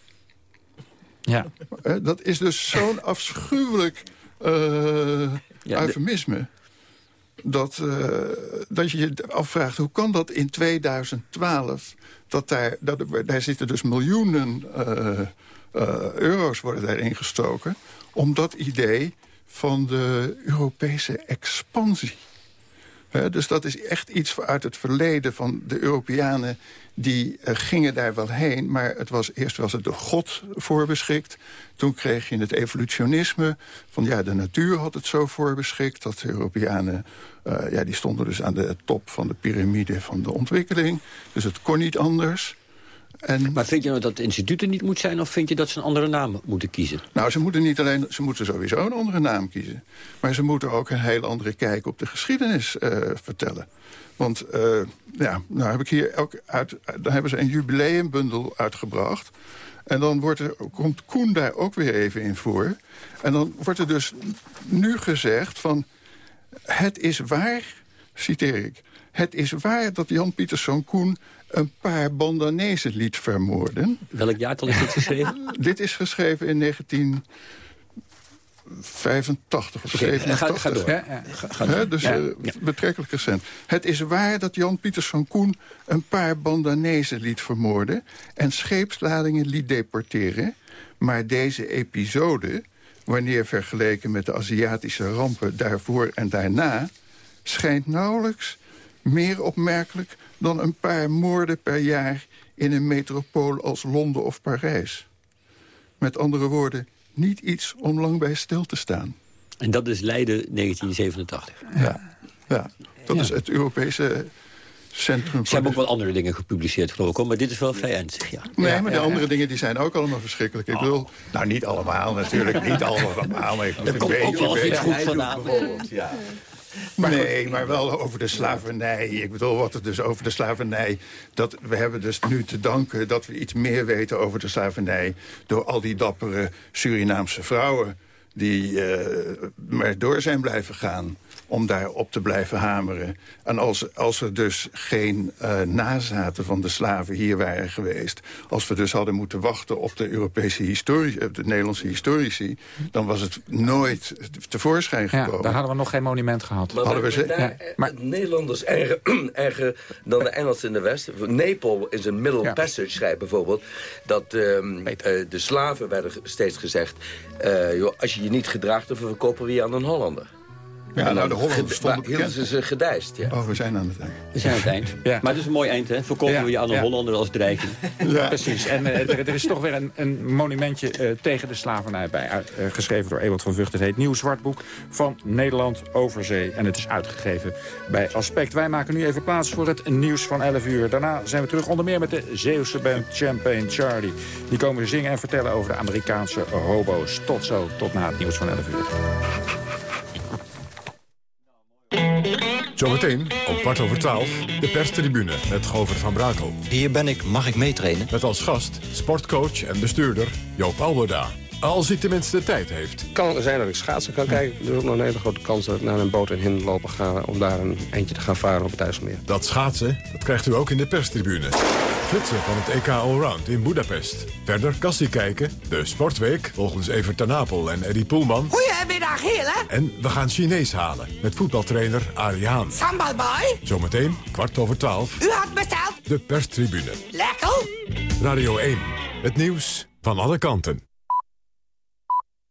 Ja. Eh, dat is dus zo'n afschuwelijk Ja, de- eufemisme... Dat, dat je je afvraagt, hoe kan dat in 2012... dat daar, dat, daar zitten dus miljoenen euro's worden daarin gestoken... om dat idee van de Europese expansie... Dus dat is echt iets uit het verleden van de Europeanen... die eh, gingen daar wel heen, maar het was, eerst was het de God voorbeschikt. Toen kreeg je het evolutionisme. Van ja, de natuur had het zo voorbeschikt... dat de Europeanen eh, ja, die stonden dus aan de top van de piramide van de ontwikkeling. Dus het kon niet anders. En, Maar vind je nou dat het instituut er niet moet zijn... of vind je dat ze een andere naam moeten kiezen? nou, ze moeten niet alleen, ze moeten sowieso een andere naam kiezen. Maar ze moeten ook een heel andere kijk op de geschiedenis eh, vertellen. Want eh, ja, nou heb ik hier ook uit, dan hebben ze een jubileumbundel uitgebracht. En dan wordt er, komt Koen daar ook weer even in voor. En dan wordt er dus nu gezegd van... het is waar, citeer ik... het is waar dat Jan Pieterszoon Koen een paar Bandanezen liet vermoorden. Welk jaartal is dit geschreven? Dit is geschreven in 1985 of Oké, 87. ga- ga door. Ja, ja. Ga, ga Hè, door. dus Ja, eh, ja. betrekkelijk recent. Het is waar dat Jan Pieters van Koen een paar Bandanezen liet vermoorden... en scheepsladingen liet deporteren. Maar deze episode, wanneer vergeleken met de Aziatische rampen daarvoor en daarna... schijnt nauwelijks meer opmerkelijk dan een paar moorden per jaar... in een metropool als Londen of Parijs. Met andere woorden, niet iets om lang bij stil te staan. En dat is Leiden 1987. Ja, ja. dat is het Europese centrum. Ze hebben ook wel andere dingen gepubliceerd, geloof ik. hoor, Maar dit is wel vrij ernstig, ja. Nee, maar de andere dingen die zijn ook allemaal verschrikkelijk. Ik wil, nou niet allemaal natuurlijk, niet allemaal. Maar ik Er komt ook wel eens iets goed vanavond. Ja. Nee, maar wel over de slavernij. Ik bedoel, wat het dus over de slavernij... Dat, we hebben dus nu te danken dat we iets meer weten over de slavernij... door al die dappere Surinaamse vrouwen die eh, maar door zijn blijven gaan. Om daar op te blijven hameren. En als, als er dus geen uh, nazaten van de slaven hier waren geweest... als we dus hadden moeten wachten op de Europese historie, de Nederlandse historici... dan was het nooit tevoorschijn gekomen. Ja, daar hadden we nog geen monument gehad. Maar hadden we ze, ja. maar, Nederlanders erger, erger dan de Engelsen in de West. Nepal is een Middle Passage schrijft bijvoorbeeld... dat um, uh, de slaven werden steeds gezegd... Uh, joh, als je je niet gedraagt, dan verkopen we je aan een Hollander. Ja, nou, de Hollanders stonden bekend. ze ze gedijst, ja. Oh, we zijn aan het eind. We zijn aan het eind. ja. Maar het is een mooi eind, hè? Verkopen ja. we je aan een Hollander als dreiging. Ja. Precies. En uh, er, er, is toch weer een, een monumentje uh, tegen de slavernij bij. Uh, geschreven door Ewald van Vught. Het heet Nieuw Zwartboek van Nederland Overzee. En het is uitgegeven bij Aspect. Wij maken nu even plaats voor het nieuws van 11 uur. Daarna zijn we terug onder meer met de Zeeuwse band Champagne Charlie. Die komen zingen en vertellen over de Amerikaanse hobo's. Tot zo, tot na het nieuws van 11 uur. Zometeen om kwart over twaalf de perstribune met Govert van Brakel. Hier ben ik, mag ik meetrainen? Met als gast sportcoach en bestuurder Joop Alberda. Als hij tenminste de tijd heeft. Kan zijn dat ik schaatsen kan kijken. Er is ook nog een hele grote kans dat ik naar een boot in Hind lopen ga... om daar een eentje te gaan varen op het IJsselmeer. Dat schaatsen, dat krijgt u ook in de perstribune. Flitsen van het EK Allround in Budapest. Verder kassie kijken, de Sportweek volgens Evert ten Napel en Eddie Poelman. Goedemiddag, heren. En we gaan Chinees halen met voetbaltrainer Arie Haan. Sambalboy. Zometeen, kwart over twaalf. U had besteld. De perstribune. Lekker. Radio 1, het nieuws van alle kanten.